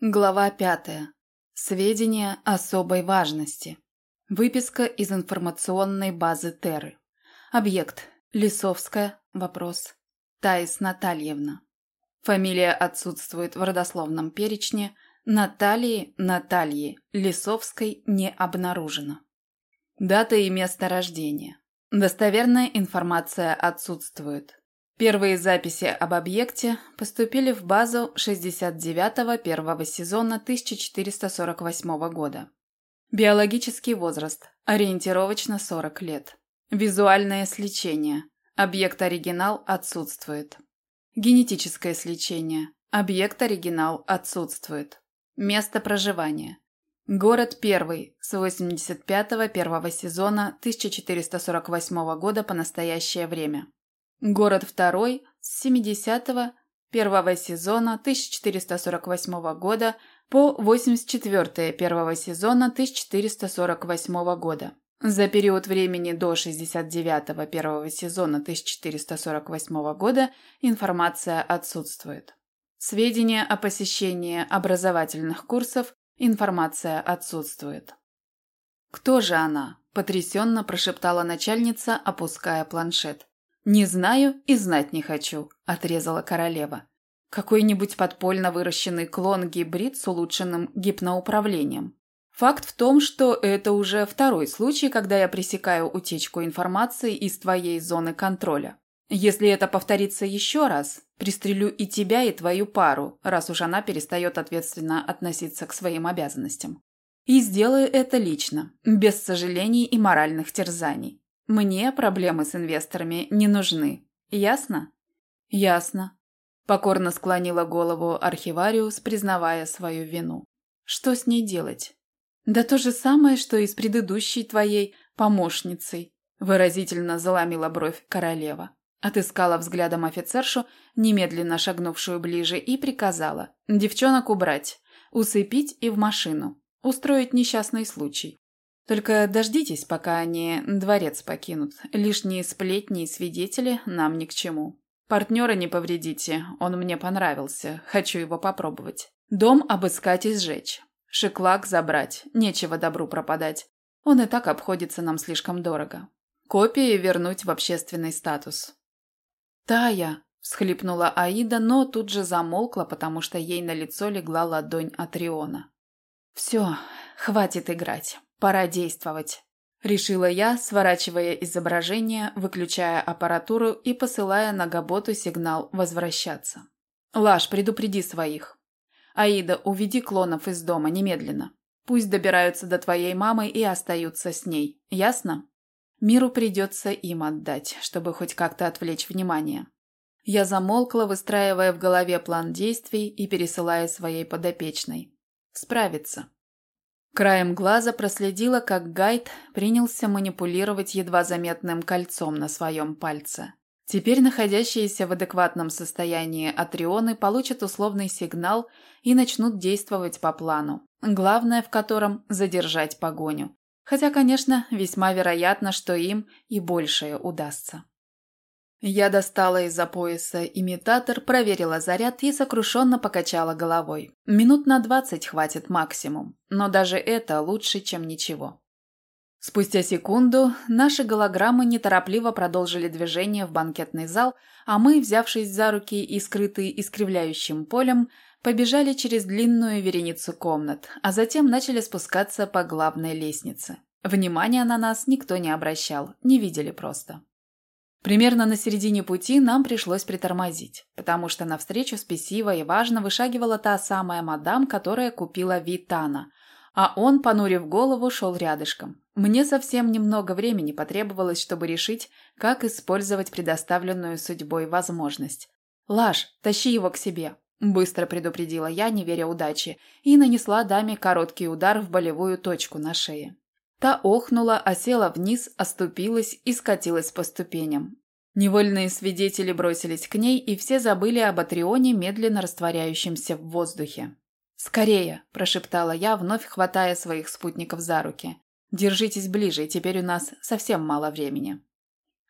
Глава пятая. Сведения особой важности. Выписка из информационной базы Терры. Объект. Лисовская. Вопрос. Таис Натальевна. Фамилия отсутствует в родословном перечне. Натальи, Натальи, Лисовской не обнаружено. Дата и место рождения. Достоверная информация отсутствует. Первые записи об объекте поступили в базу 69-го первого сезона 1448 года. Биологический возраст. Ориентировочно 40 лет. Визуальное сличение. Объект оригинал отсутствует. Генетическое сличение. Объект оригинал отсутствует. Место проживания. Город первый с 85-го первого сезона 1448 года по настоящее время. Город второй с 70-го первого сезона 1448 года по 84 первого сезона 1448 года. За период времени до 69-го первого сезона 1448 года информация отсутствует. Сведения о посещении образовательных курсов информация отсутствует. «Кто же она?» – потрясенно прошептала начальница, опуская планшет. «Не знаю и знать не хочу», – отрезала королева. Какой-нибудь подпольно выращенный клон-гибрид с улучшенным гипноуправлением. Факт в том, что это уже второй случай, когда я пресекаю утечку информации из твоей зоны контроля. Если это повторится еще раз, пристрелю и тебя, и твою пару, раз уж она перестает ответственно относиться к своим обязанностям. И сделаю это лично, без сожалений и моральных терзаний. Мне проблемы с инвесторами не нужны. Ясно? Ясно. Покорно склонила голову архивариус, признавая свою вину. Что с ней делать? Да то же самое, что и с предыдущей твоей помощницей, выразительно заломила бровь королева. Отыскала взглядом офицершу, немедленно шагнувшую ближе, и приказала девчонок убрать, усыпить и в машину, устроить несчастный случай. Только дождитесь, пока они дворец покинут. Лишние сплетни и свидетели нам ни к чему. Партнера не повредите, он мне понравился, хочу его попробовать. Дом обыскать и сжечь. Шиклак забрать, нечего добру пропадать. Он и так обходится нам слишком дорого. Копии вернуть в общественный статус. «Тая!» – всхлипнула Аида, но тут же замолкла, потому что ей на лицо легла ладонь Атриона. «Все, хватит играть. Пора действовать. Решила я, сворачивая изображение, выключая аппаратуру и посылая на Габоту сигнал «Возвращаться». «Лаш, предупреди своих. Аида, уведи клонов из дома немедленно. Пусть добираются до твоей мамы и остаются с ней. Ясно? Миру придется им отдать, чтобы хоть как-то отвлечь внимание». Я замолкла, выстраивая в голове план действий и пересылая своей подопечной. «Справиться». Краем глаза проследила, как Гайд принялся манипулировать едва заметным кольцом на своем пальце. Теперь находящиеся в адекватном состоянии атрионы получат условный сигнал и начнут действовать по плану, главное в котором – задержать погоню. Хотя, конечно, весьма вероятно, что им и большее удастся. Я достала из-за пояса имитатор, проверила заряд и сокрушенно покачала головой. Минут на двадцать хватит максимум, но даже это лучше, чем ничего. Спустя секунду наши голограммы неторопливо продолжили движение в банкетный зал, а мы, взявшись за руки и скрытые искривляющим полем, побежали через длинную вереницу комнат, а затем начали спускаться по главной лестнице. Внимания на нас никто не обращал, не видели просто. Примерно на середине пути нам пришлось притормозить, потому что навстречу спесиво и важно вышагивала та самая мадам, которая купила Витана, а он, понурив голову, шел рядышком. Мне совсем немного времени потребовалось, чтобы решить, как использовать предоставленную судьбой возможность. «Лаш, тащи его к себе», – быстро предупредила я, не веря удачи, и нанесла даме короткий удар в болевую точку на шее. Та охнула, осела вниз, оступилась и скатилась по ступеням. Невольные свидетели бросились к ней, и все забыли об Атрионе, медленно растворяющемся в воздухе. «Скорее!» – прошептала я, вновь хватая своих спутников за руки. «Держитесь ближе, теперь у нас совсем мало времени».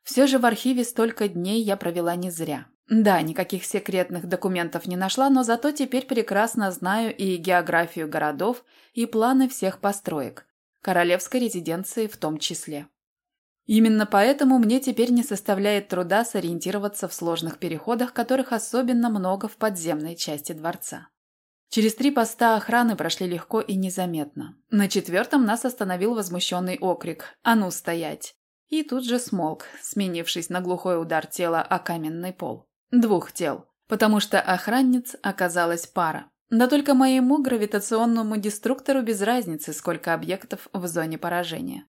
Все же в архиве столько дней я провела не зря. Да, никаких секретных документов не нашла, но зато теперь прекрасно знаю и географию городов, и планы всех построек, королевской резиденции в том числе. Именно поэтому мне теперь не составляет труда сориентироваться в сложных переходах, которых особенно много в подземной части дворца. Через три поста охраны прошли легко и незаметно. На четвертом нас остановил возмущенный окрик «А ну, стоять!» И тут же смолк, сменившись на глухой удар тела о каменный пол. Двух тел, потому что охранниц оказалась пара. Да только моему гравитационному деструктору без разницы, сколько объектов в зоне поражения.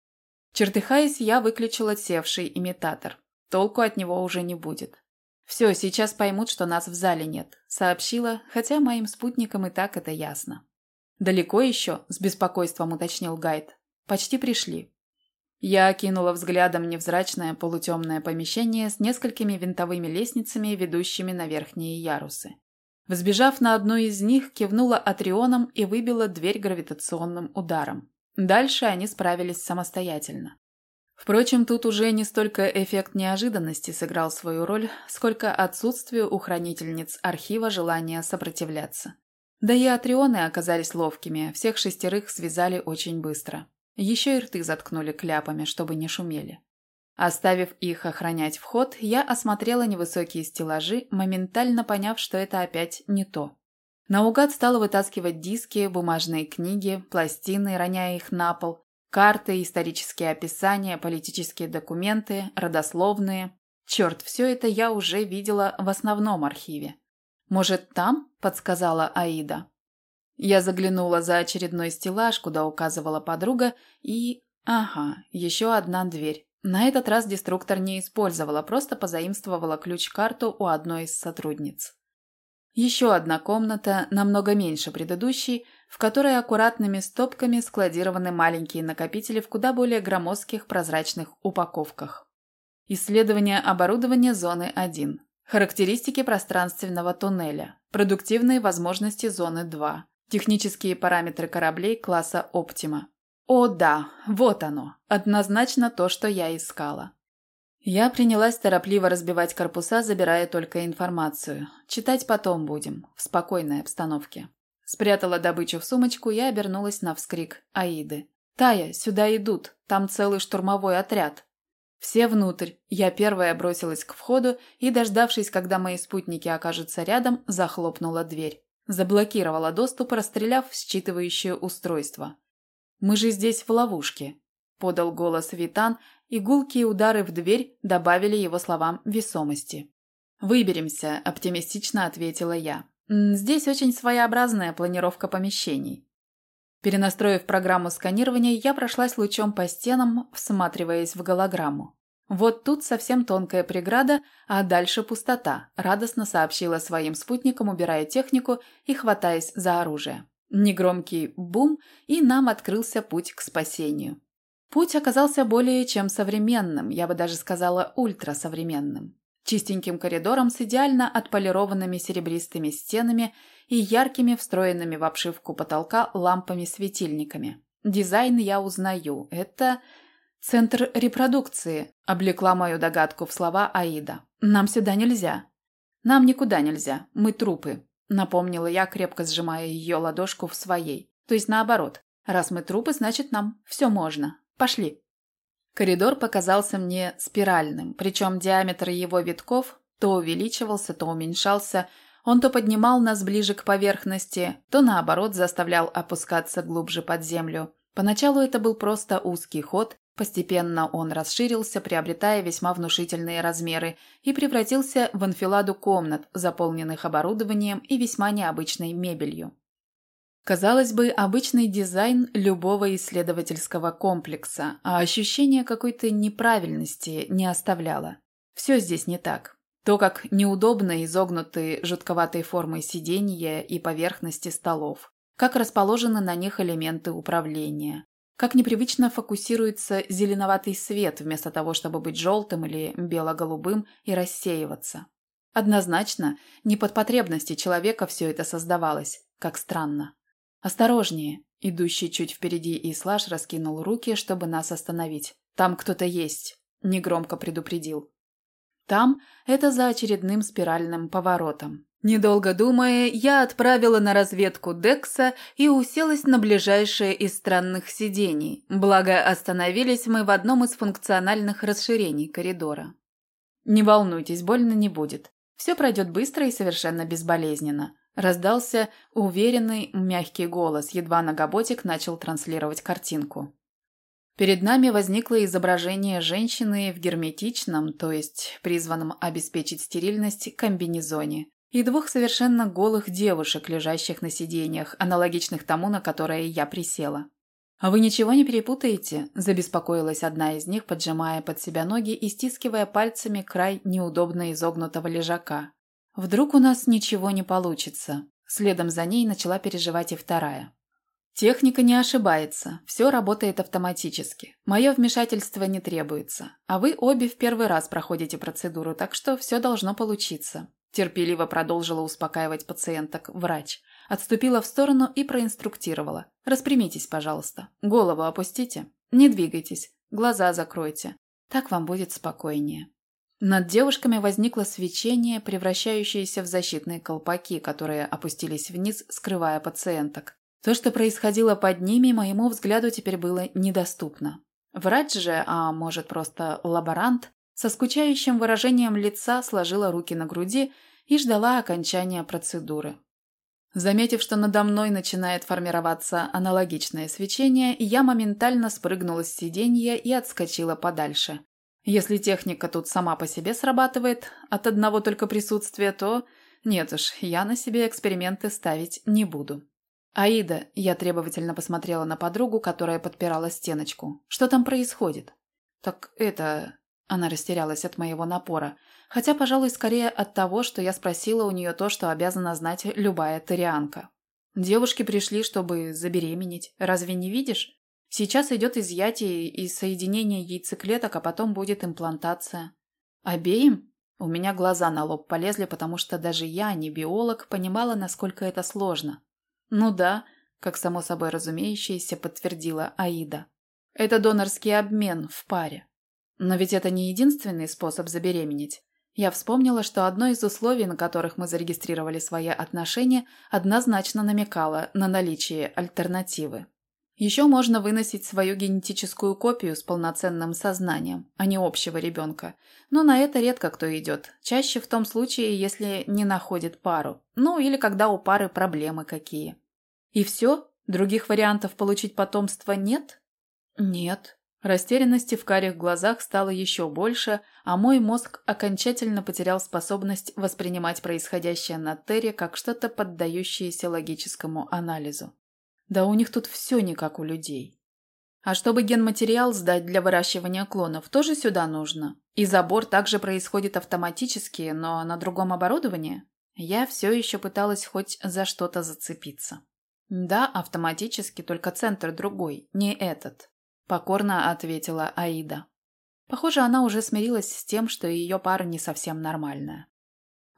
Чертыхаясь, я выключила севший имитатор. Толку от него уже не будет. «Все, сейчас поймут, что нас в зале нет», — сообщила, хотя моим спутникам и так это ясно. «Далеко еще?» — с беспокойством уточнил гайд. «Почти пришли». Я окинула взглядом невзрачное полутемное помещение с несколькими винтовыми лестницами, ведущими на верхние ярусы. Взбежав на одну из них, кивнула атрионом и выбила дверь гравитационным ударом. Дальше они справились самостоятельно. Впрочем, тут уже не столько эффект неожиданности сыграл свою роль, сколько отсутствие у хранительниц архива желания сопротивляться. Да и атрионы оказались ловкими, всех шестерых связали очень быстро. Еще и рты заткнули кляпами, чтобы не шумели. Оставив их охранять вход, я осмотрела невысокие стеллажи, моментально поняв, что это опять не то. Наугад стала вытаскивать диски, бумажные книги, пластины, роняя их на пол, карты, исторические описания, политические документы, родословные. Черт, все это я уже видела в основном архиве. «Может, там?» – подсказала Аида. Я заглянула за очередной стеллаж, куда указывала подруга, и... Ага, еще одна дверь. На этот раз деструктор не использовала, просто позаимствовала ключ-карту у одной из сотрудниц. Еще одна комната, намного меньше предыдущей, в которой аккуратными стопками складированы маленькие накопители в куда более громоздких прозрачных упаковках. Исследование оборудования зоны 1. Характеристики пространственного туннеля. Продуктивные возможности зоны 2. Технические параметры кораблей класса «Оптима». О да, вот оно. Однозначно то, что я искала. Я принялась торопливо разбивать корпуса, забирая только информацию. Читать потом будем, в спокойной обстановке. Спрятала добычу в сумочку и обернулась на вскрик Аиды. «Тая, сюда идут, там целый штурмовой отряд». Все внутрь. Я первая бросилась к входу и, дождавшись, когда мои спутники окажутся рядом, захлопнула дверь. Заблокировала доступ, расстреляв считывающее устройство. «Мы же здесь в ловушке», – подал голос Витан, и гулкие удары в дверь добавили его словам весомости. «Выберемся», – оптимистично ответила я. «Здесь очень своеобразная планировка помещений». Перенастроив программу сканирования, я прошлась лучом по стенам, всматриваясь в голограмму. «Вот тут совсем тонкая преграда, а дальше пустота», – радостно сообщила своим спутникам, убирая технику и хватаясь за оружие. Негромкий бум, и нам открылся путь к спасению. Путь оказался более чем современным, я бы даже сказала ультрасовременным. Чистеньким коридором с идеально отполированными серебристыми стенами и яркими встроенными в обшивку потолка лампами-светильниками. Дизайн я узнаю. Это центр репродукции, облекла мою догадку в слова Аида. Нам сюда нельзя. Нам никуда нельзя. Мы трупы, напомнила я, крепко сжимая ее ладошку в своей. То есть наоборот. Раз мы трупы, значит нам все можно. Пошли. Коридор показался мне спиральным, причем диаметр его витков то увеличивался, то уменьшался. Он то поднимал нас ближе к поверхности, то наоборот заставлял опускаться глубже под землю. Поначалу это был просто узкий ход, постепенно он расширился, приобретая весьма внушительные размеры, и превратился в анфиладу комнат, заполненных оборудованием и весьма необычной мебелью. Казалось бы, обычный дизайн любого исследовательского комплекса, а ощущение какой-то неправильности не оставляло. Все здесь не так. То, как неудобно изогнутые жутковатой формой сиденья и поверхности столов, как расположены на них элементы управления, как непривычно фокусируется зеленоватый свет вместо того, чтобы быть желтым или бело-голубым и рассеиваться. Однозначно, не под потребности человека все это создавалось, как странно. «Осторожнее!» Идущий чуть впереди Ислаш раскинул руки, чтобы нас остановить. «Там кто-то есть!» – негромко предупредил. Там это за очередным спиральным поворотом. Недолго думая, я отправила на разведку Декса и уселась на ближайшее из странных сидений, благо остановились мы в одном из функциональных расширений коридора. «Не волнуйтесь, больно не будет. Все пройдет быстро и совершенно безболезненно», – раздался уверенный, мягкий голос, едва Ногоботик начал транслировать картинку. Перед нами возникло изображение женщины в герметичном, то есть призванном обеспечить стерильность, комбинезоне, и двух совершенно голых девушек, лежащих на сиденьях, аналогичных тому, на которое я присела. «А вы ничего не перепутаете?» – забеспокоилась одна из них, поджимая под себя ноги и стискивая пальцами край неудобно изогнутого лежака. «Вдруг у нас ничего не получится?» Следом за ней начала переживать и вторая. Техника не ошибается, все работает автоматически. Мое вмешательство не требуется. А вы обе в первый раз проходите процедуру, так что все должно получиться. Терпеливо продолжила успокаивать пациенток врач. Отступила в сторону и проинструктировала. Распрямитесь, пожалуйста. Голову опустите. Не двигайтесь. Глаза закройте. Так вам будет спокойнее. Над девушками возникло свечение, превращающееся в защитные колпаки, которые опустились вниз, скрывая пациенток. То, что происходило под ними, моему взгляду теперь было недоступно. Врач же, а может просто лаборант, со скучающим выражением лица сложила руки на груди и ждала окончания процедуры. Заметив, что надо мной начинает формироваться аналогичное свечение, я моментально спрыгнула с сиденья и отскочила подальше. Если техника тут сама по себе срабатывает от одного только присутствия, то... Нет уж, я на себе эксперименты ставить не буду. «Аида», – я требовательно посмотрела на подругу, которая подпирала стеночку. «Что там происходит?» «Так это...» – она растерялась от моего напора. Хотя, пожалуй, скорее от того, что я спросила у нее то, что обязана знать любая тарианка. «Девушки пришли, чтобы забеременеть. Разве не видишь? Сейчас идет изъятие и соединение яйцеклеток, а потом будет имплантация. Обеим?» У меня глаза на лоб полезли, потому что даже я, не биолог, понимала, насколько это сложно. «Ну да», как само собой разумеющееся подтвердила Аида. «Это донорский обмен в паре. Но ведь это не единственный способ забеременеть. Я вспомнила, что одно из условий, на которых мы зарегистрировали свои отношения, однозначно намекало на наличие альтернативы. Еще можно выносить свою генетическую копию с полноценным сознанием, а не общего ребенка. Но на это редко кто идет. Чаще в том случае, если не находит пару. Ну, или когда у пары проблемы какие. И все? Других вариантов получить потомство нет? Нет. Растерянности в карих глазах стало еще больше, а мой мозг окончательно потерял способность воспринимать происходящее на Терре как что-то поддающееся логическому анализу. Да у них тут все не как у людей. А чтобы генматериал сдать для выращивания клонов, тоже сюда нужно. И забор также происходит автоматически, но на другом оборудовании. Я все еще пыталась хоть за что-то зацепиться. Да, автоматически, только центр другой, не этот. Покорно ответила Аида. Похоже, она уже смирилась с тем, что ее пара не совсем нормальная.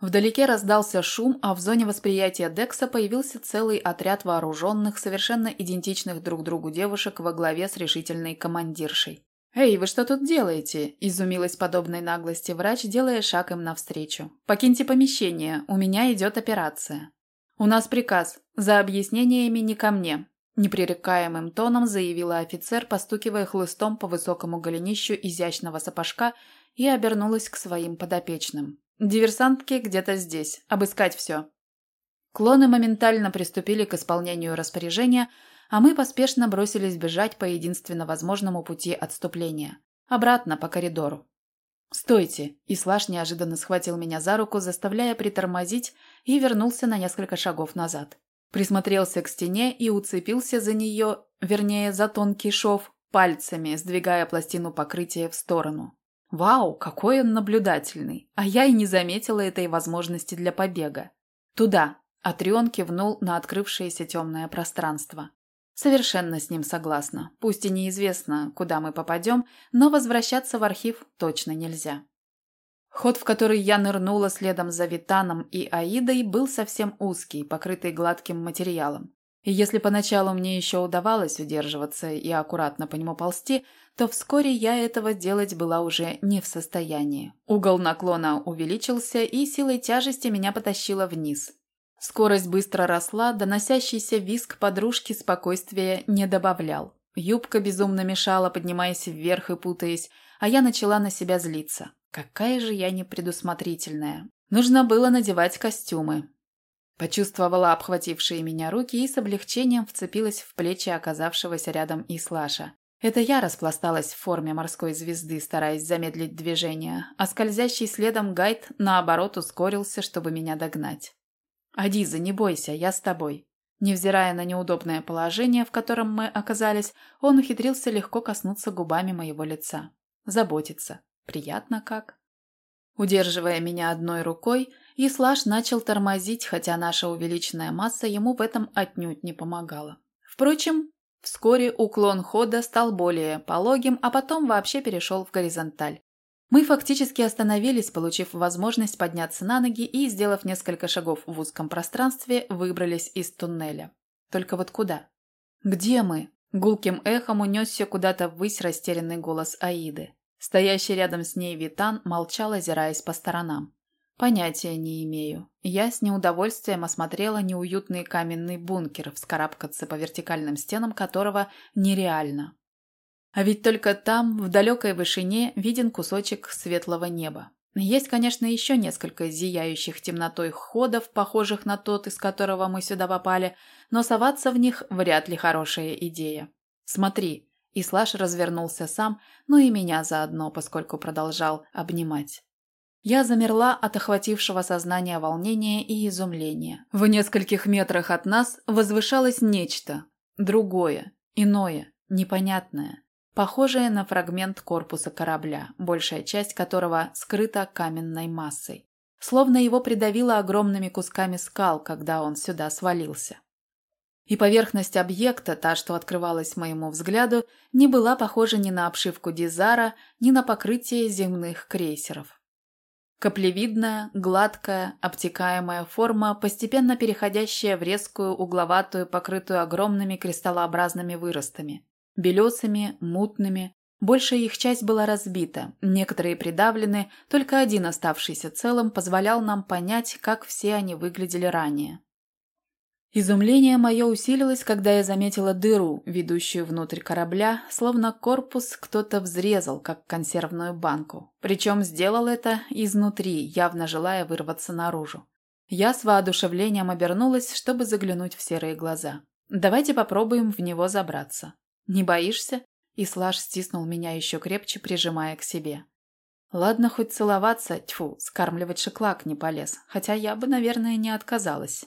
Вдалеке раздался шум, а в зоне восприятия Декса появился целый отряд вооруженных, совершенно идентичных друг другу девушек во главе с решительной командиршей. «Эй, вы что тут делаете?» – изумилась подобной наглости врач, делая шаг им навстречу. «Покиньте помещение, у меня идет операция». «У нас приказ. За объяснениями не ко мне», – непререкаемым тоном заявила офицер, постукивая хлыстом по высокому голенищу изящного сапожка и обернулась к своим подопечным. Диверсантки где-то здесь. Обыскать все. Клоны моментально приступили к исполнению распоряжения, а мы поспешно бросились бежать по единственно возможному пути отступления. Обратно по коридору. «Стойте!» Ислаш неожиданно схватил меня за руку, заставляя притормозить, и вернулся на несколько шагов назад. Присмотрелся к стене и уцепился за нее, вернее, за тонкий шов, пальцами, сдвигая пластину покрытия в сторону. Вау, какой он наблюдательный. А я и не заметила этой возможности для побега. Туда. Атрион кивнул на открывшееся темное пространство. Совершенно с ним согласна. Пусть и неизвестно, куда мы попадем, но возвращаться в архив точно нельзя. Ход, в который я нырнула следом за Витаном и Аидой, был совсем узкий, покрытый гладким материалом. И если поначалу мне еще удавалось удерживаться и аккуратно по нему ползти, то вскоре я этого делать была уже не в состоянии. Угол наклона увеличился, и силой тяжести меня потащило вниз. Скорость быстро росла, доносящийся визг подружки спокойствия не добавлял. Юбка безумно мешала, поднимаясь вверх и путаясь, а я начала на себя злиться. Какая же я непредусмотрительная. Нужно было надевать костюмы. Почувствовала обхватившие меня руки и с облегчением вцепилась в плечи оказавшегося рядом Ислаша. Это я распласталась в форме морской звезды, стараясь замедлить движение, а скользящий следом гайд, наоборот, ускорился, чтобы меня догнать. «Адиза, не бойся, я с тобой». Невзирая на неудобное положение, в котором мы оказались, он ухитрился легко коснуться губами моего лица. Заботиться. Приятно как. Удерживая меня одной рукой, Ислаш начал тормозить, хотя наша увеличенная масса ему в этом отнюдь не помогала. Впрочем, вскоре уклон хода стал более пологим, а потом вообще перешел в горизонталь. Мы фактически остановились, получив возможность подняться на ноги и, сделав несколько шагов в узком пространстве, выбрались из туннеля. Только вот куда? «Где мы?» Гулким эхом унесся куда-то ввысь растерянный голос Аиды. Стоящий рядом с ней Витан молчал, озираясь по сторонам. Понятия не имею. Я с неудовольствием осмотрела неуютный каменный бункер, вскарабкаться по вертикальным стенам которого нереально. А ведь только там, в далекой вышине, виден кусочек светлого неба. Есть, конечно, еще несколько зияющих темнотой ходов, похожих на тот, из которого мы сюда попали, но соваться в них вряд ли хорошая идея. Смотри, и Слаш развернулся сам, ну и меня заодно, поскольку продолжал обнимать. Я замерла от охватившего сознания волнения и изумления. В нескольких метрах от нас возвышалось нечто. Другое, иное, непонятное. Похожее на фрагмент корпуса корабля, большая часть которого скрыта каменной массой. Словно его придавило огромными кусками скал, когда он сюда свалился. И поверхность объекта, та, что открывалась моему взгляду, не была похожа ни на обшивку Дизара, ни на покрытие земных крейсеров. Каплевидная, гладкая, обтекаемая форма, постепенно переходящая в резкую, угловатую, покрытую огромными кристаллообразными выростами. Белесыми, мутными. Большая их часть была разбита, некоторые придавлены, только один оставшийся целым позволял нам понять, как все они выглядели ранее. Изумление мое усилилось, когда я заметила дыру, ведущую внутрь корабля, словно корпус кто-то взрезал, как консервную банку. Причем сделал это изнутри, явно желая вырваться наружу. Я с воодушевлением обернулась, чтобы заглянуть в серые глаза. «Давайте попробуем в него забраться». «Не боишься?» И Слаж стиснул меня еще крепче, прижимая к себе. Ладно, хоть целоваться, тьфу, скармливать шеклак не полез, хотя я бы, наверное, не отказалась.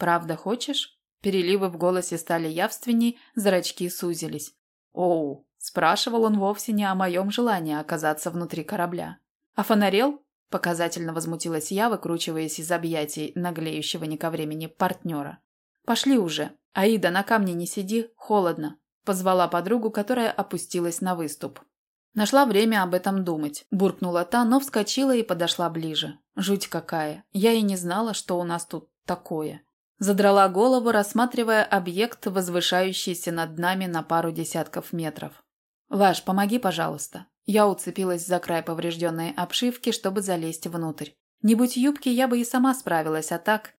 «Правда хочешь?» Переливы в голосе стали явственней, зрачки сузились. «Оу!» – спрашивал он вовсе не о моем желании оказаться внутри корабля. «А фонарел?» – показательно возмутилась я, выкручиваясь из объятий наглеющего не ко времени партнера. «Пошли уже. Аида, на камне не сиди, холодно», – позвала подругу, которая опустилась на выступ. Нашла время об этом думать. Буркнула та, но вскочила и подошла ближе. Жуть какая. Я и не знала, что у нас тут такое. Задрала голову, рассматривая объект, возвышающийся над нами на пару десятков метров. «Лаш, помоги, пожалуйста». Я уцепилась за край поврежденной обшивки, чтобы залезть внутрь. Не будь юбки, я бы и сама справилась, а так...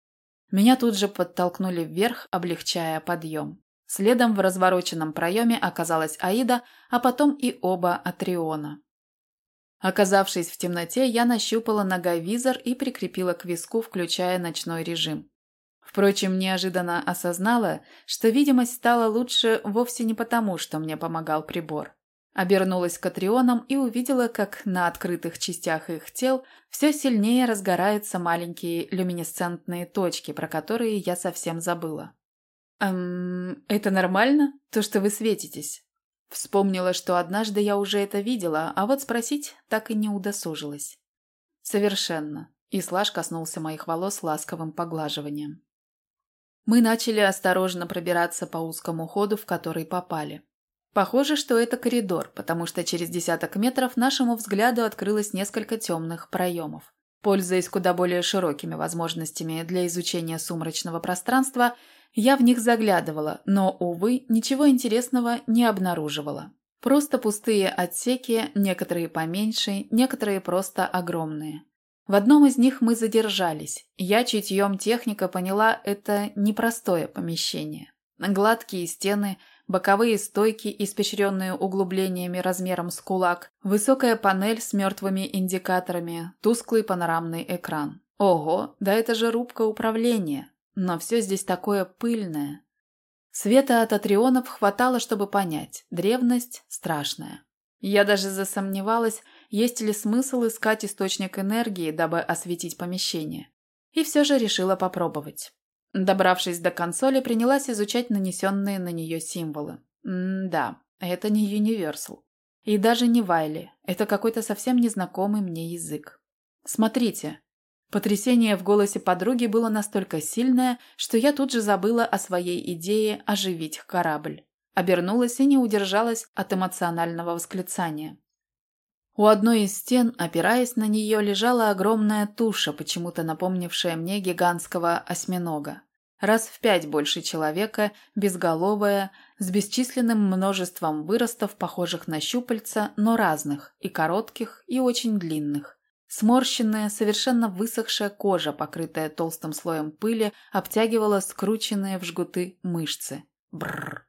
Меня тут же подтолкнули вверх, облегчая подъем. Следом в развороченном проеме оказалась Аида, а потом и оба Атриона. Оказавшись в темноте, я нащупала ноговизор и прикрепила к виску, включая ночной режим. Впрочем, неожиданно осознала, что видимость стала лучше вовсе не потому, что мне помогал прибор. Обернулась к Атрионам и увидела, как на открытых частях их тел все сильнее разгораются маленькие люминесцентные точки, про которые я совсем забыла. «Эм, это нормально? То, что вы светитесь?» Вспомнила, что однажды я уже это видела, а вот спросить так и не удосужилась. «Совершенно». И Слаж коснулся моих волос ласковым поглаживанием. Мы начали осторожно пробираться по узкому ходу, в который попали. Похоже, что это коридор, потому что через десяток метров нашему взгляду открылось несколько темных проемов. Пользуясь куда более широкими возможностями для изучения сумрачного пространства, Я в них заглядывала, но, увы, ничего интересного не обнаруживала. Просто пустые отсеки, некоторые поменьше, некоторые просто огромные. В одном из них мы задержались. Я чутьем техника поняла, это непростое помещение. Гладкие стены, боковые стойки, испещренные углублениями размером с кулак, высокая панель с мертвыми индикаторами, тусклый панорамный экран. Ого, да это же рубка управления. Но все здесь такое пыльное. Света от атрионов хватало, чтобы понять, древность страшная. Я даже засомневалась, есть ли смысл искать источник энергии, дабы осветить помещение. И все же решила попробовать. Добравшись до консоли, принялась изучать нанесенные на нее символы. М-да, это не Universal. И даже не Вайли. Это какой-то совсем незнакомый мне язык. Смотрите, Потрясение в голосе подруги было настолько сильное, что я тут же забыла о своей идее оживить корабль. Обернулась и не удержалась от эмоционального восклицания. У одной из стен, опираясь на нее, лежала огромная туша, почему-то напомнившая мне гигантского осьминога. Раз в пять больше человека, безголовая, с бесчисленным множеством выростов, похожих на щупальца, но разных, и коротких, и очень длинных. Сморщенная, совершенно высохшая кожа, покрытая толстым слоем пыли, обтягивала скрученные в жгуты мышцы. Бррр.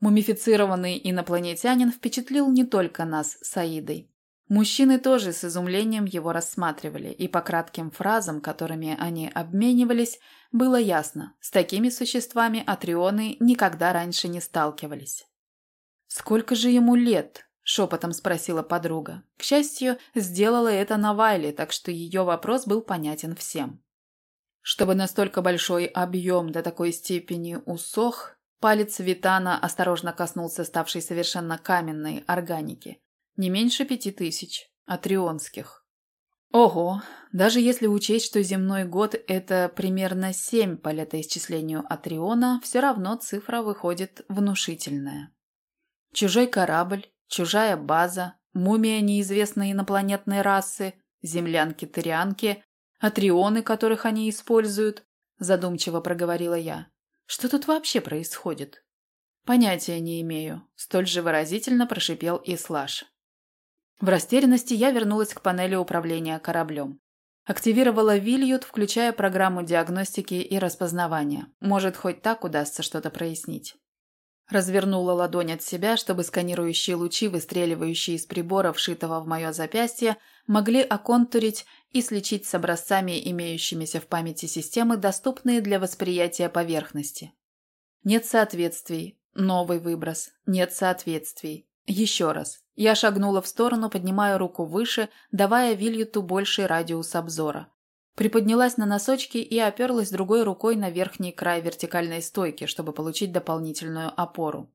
Мумифицированный инопланетянин впечатлил не только нас с Аидой. Мужчины тоже с изумлением его рассматривали, и по кратким фразам, которыми они обменивались, было ясно, с такими существами атрионы никогда раньше не сталкивались. «Сколько же ему лет?» шепотом спросила подруга. К счастью, сделала это на Вайле, так что ее вопрос был понятен всем. Чтобы настолько большой объем до такой степени усох, палец Витана осторожно коснулся ставшей совершенно каменной органики. Не меньше пяти тысяч. Атрионских. Ого, даже если учесть, что земной год – это примерно семь по летоисчислению Атриона, все равно цифра выходит внушительная. Чужой корабль, Чужая база, мумия неизвестной инопланетной расы, землянки-тырянки, атрионы, которых они используют, задумчиво проговорила я. Что тут вообще происходит? Понятия не имею, столь же выразительно прошипел Ислаш. В растерянности я вернулась к панели управления кораблем. Активировала Вильют, включая программу диагностики и распознавания. Может, хоть так удастся что-то прояснить. Развернула ладонь от себя, чтобы сканирующие лучи, выстреливающие из прибора, вшитого в мое запястье, могли оконтурить и сличить с образцами, имеющимися в памяти системы, доступные для восприятия поверхности. Нет соответствий. Новый выброс. Нет соответствий. Еще раз. Я шагнула в сторону, поднимая руку выше, давая Вильюту больший радиус обзора. Приподнялась на носочки и оперлась другой рукой на верхний край вертикальной стойки, чтобы получить дополнительную опору.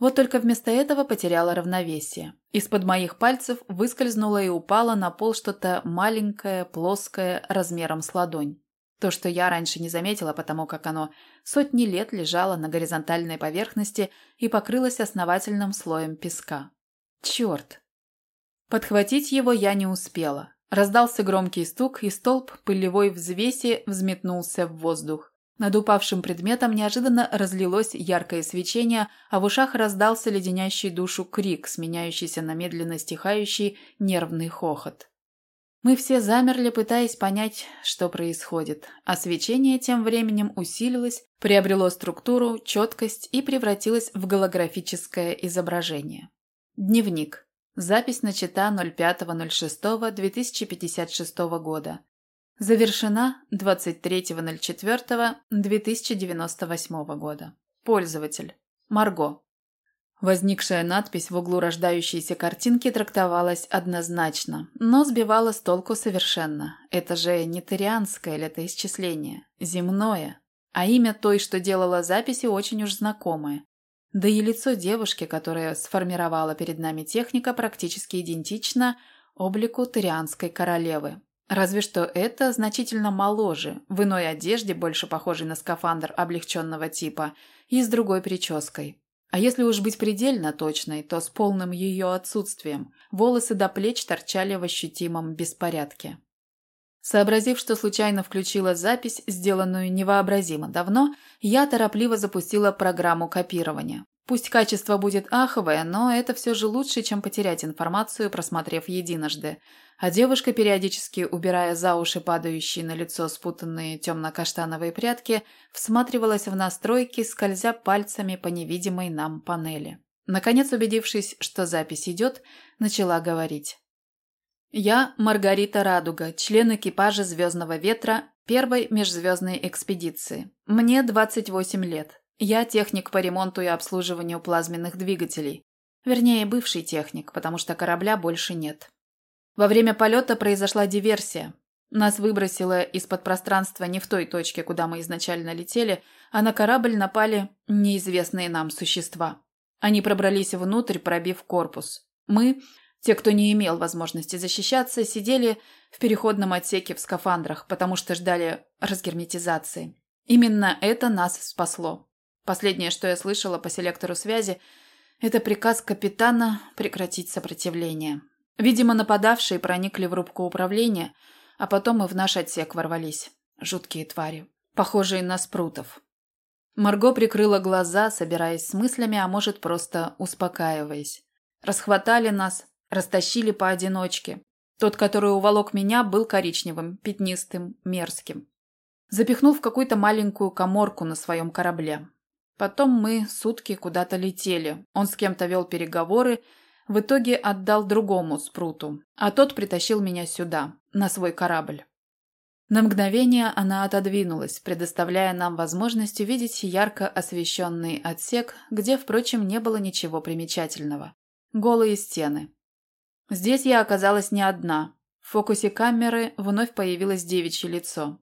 Вот только вместо этого потеряла равновесие. Из-под моих пальцев выскользнуло и упало на пол что-то маленькое, плоское, размером с ладонь. То, что я раньше не заметила, потому как оно сотни лет лежало на горизонтальной поверхности и покрылось основательным слоем песка. Черт! Подхватить его я не успела. Раздался громкий стук, и столб пылевой взвеси взметнулся в воздух. Над упавшим предметом неожиданно разлилось яркое свечение, а в ушах раздался леденящий душу крик, сменяющийся на медленно стихающий нервный хохот. Мы все замерли, пытаясь понять, что происходит, а свечение тем временем усилилось, приобрело структуру, четкость и превратилось в голографическое изображение. Дневник. Запись начата 05.06.2056 года. Завершена 23.04.2098 года. Пользователь. Марго. Возникшая надпись в углу рождающейся картинки трактовалась однозначно, но сбивала с толку совершенно. Это же не тарианское летоисчисление, земное. А имя той, что делала записи, очень уж знакомое. Да и лицо девушки, которая сформировала перед нами техника, практически идентично облику Тырианской королевы. Разве что это значительно моложе, в иной одежде, больше похожей на скафандр облегченного типа, и с другой прической. А если уж быть предельно точной, то с полным ее отсутствием. Волосы до плеч торчали в ощутимом беспорядке. Сообразив, что случайно включила запись, сделанную невообразимо давно, я торопливо запустила программу копирования. Пусть качество будет аховое, но это все же лучше, чем потерять информацию, просмотрев единожды. А девушка, периодически убирая за уши падающие на лицо спутанные темно-каштановые прядки, всматривалась в настройки, скользя пальцами по невидимой нам панели. Наконец, убедившись, что запись идет, начала говорить. Я Маргарита Радуга, член экипажа «Звездного ветра» первой межзвездной экспедиции. Мне 28 лет. Я техник по ремонту и обслуживанию плазменных двигателей. Вернее, бывший техник, потому что корабля больше нет. Во время полета произошла диверсия. Нас выбросило из-под пространства не в той точке, куда мы изначально летели, а на корабль напали неизвестные нам существа. Они пробрались внутрь, пробив корпус. Мы те, кто не имел возможности защищаться, сидели в переходном отсеке в скафандрах, потому что ждали разгерметизации. Именно это нас спасло. Последнее, что я слышала по селектору связи, это приказ капитана прекратить сопротивление. Видимо, нападавшие проникли в рубку управления, а потом и в наш отсек ворвались. Жуткие твари, похожие на спрутов. Марго прикрыла глаза, собираясь с мыслями, а может, просто успокаиваясь. Расхватали нас, Растащили поодиночке. Тот, который уволок меня, был коричневым, пятнистым, мерзким. Запихнул в какую-то маленькую коморку на своем корабле. Потом мы сутки куда-то летели. Он с кем-то вел переговоры, в итоге отдал другому спруту, а тот притащил меня сюда, на свой корабль. На мгновение она отодвинулась, предоставляя нам возможность увидеть ярко освещенный отсек, где, впрочем, не было ничего примечательного. Голые стены, Здесь я оказалась не одна. В фокусе камеры вновь появилось девичье лицо.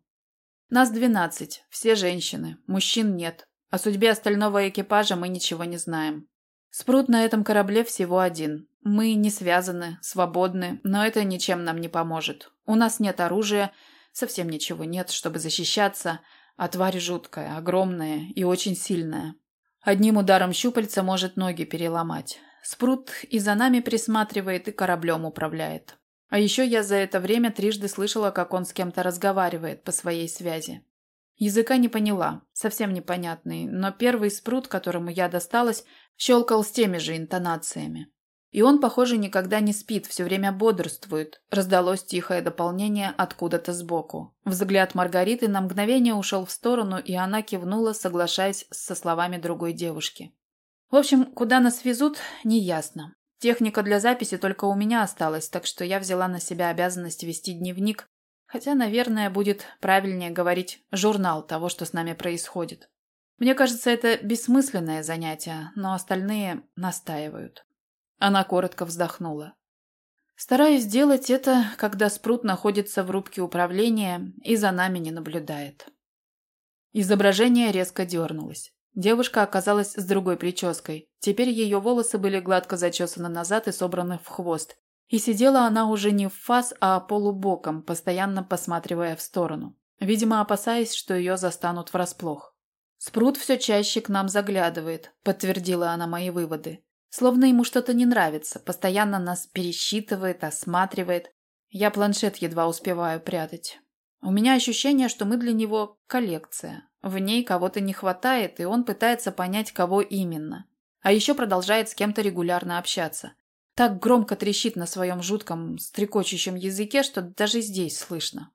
Нас двенадцать, все женщины, мужчин нет. О судьбе остального экипажа мы ничего не знаем. Спрут на этом корабле всего один. Мы не связаны, свободны, но это ничем нам не поможет. У нас нет оружия, совсем ничего нет, чтобы защищаться, а тварь жуткая, огромная и очень сильная. Одним ударом щупальца может ноги переломать. Спрут и за нами присматривает, и кораблем управляет. А еще я за это время трижды слышала, как он с кем-то разговаривает по своей связи. Языка не поняла, совсем непонятный, но первый спрут, которому я досталась, щелкал с теми же интонациями. И он, похоже, никогда не спит, все время бодрствует. Раздалось тихое дополнение откуда-то сбоку. Взгляд Маргариты на мгновение ушел в сторону, и она кивнула, соглашаясь со словами другой девушки. В общем, куда нас везут, неясно. Техника для записи только у меня осталась, так что я взяла на себя обязанность вести дневник, хотя, наверное, будет правильнее говорить журнал того, что с нами происходит. Мне кажется, это бессмысленное занятие, но остальные настаивают. Она коротко вздохнула. Стараюсь сделать это, когда спрут находится в рубке управления и за нами не наблюдает. Изображение резко дернулось. Девушка оказалась с другой прической. Теперь ее волосы были гладко зачесаны назад и собраны в хвост. И сидела она уже не в фас, а полубоком, постоянно посматривая в сторону. Видимо, опасаясь, что ее застанут врасплох. «Спрут все чаще к нам заглядывает», – подтвердила она мои выводы. «Словно ему что-то не нравится, постоянно нас пересчитывает, осматривает. Я планшет едва успеваю прятать. У меня ощущение, что мы для него коллекция. В ней кого-то не хватает, и он пытается понять, кого именно. А еще продолжает с кем-то регулярно общаться. Так громко трещит на своем жутком, стрекочущем языке, что даже здесь слышно.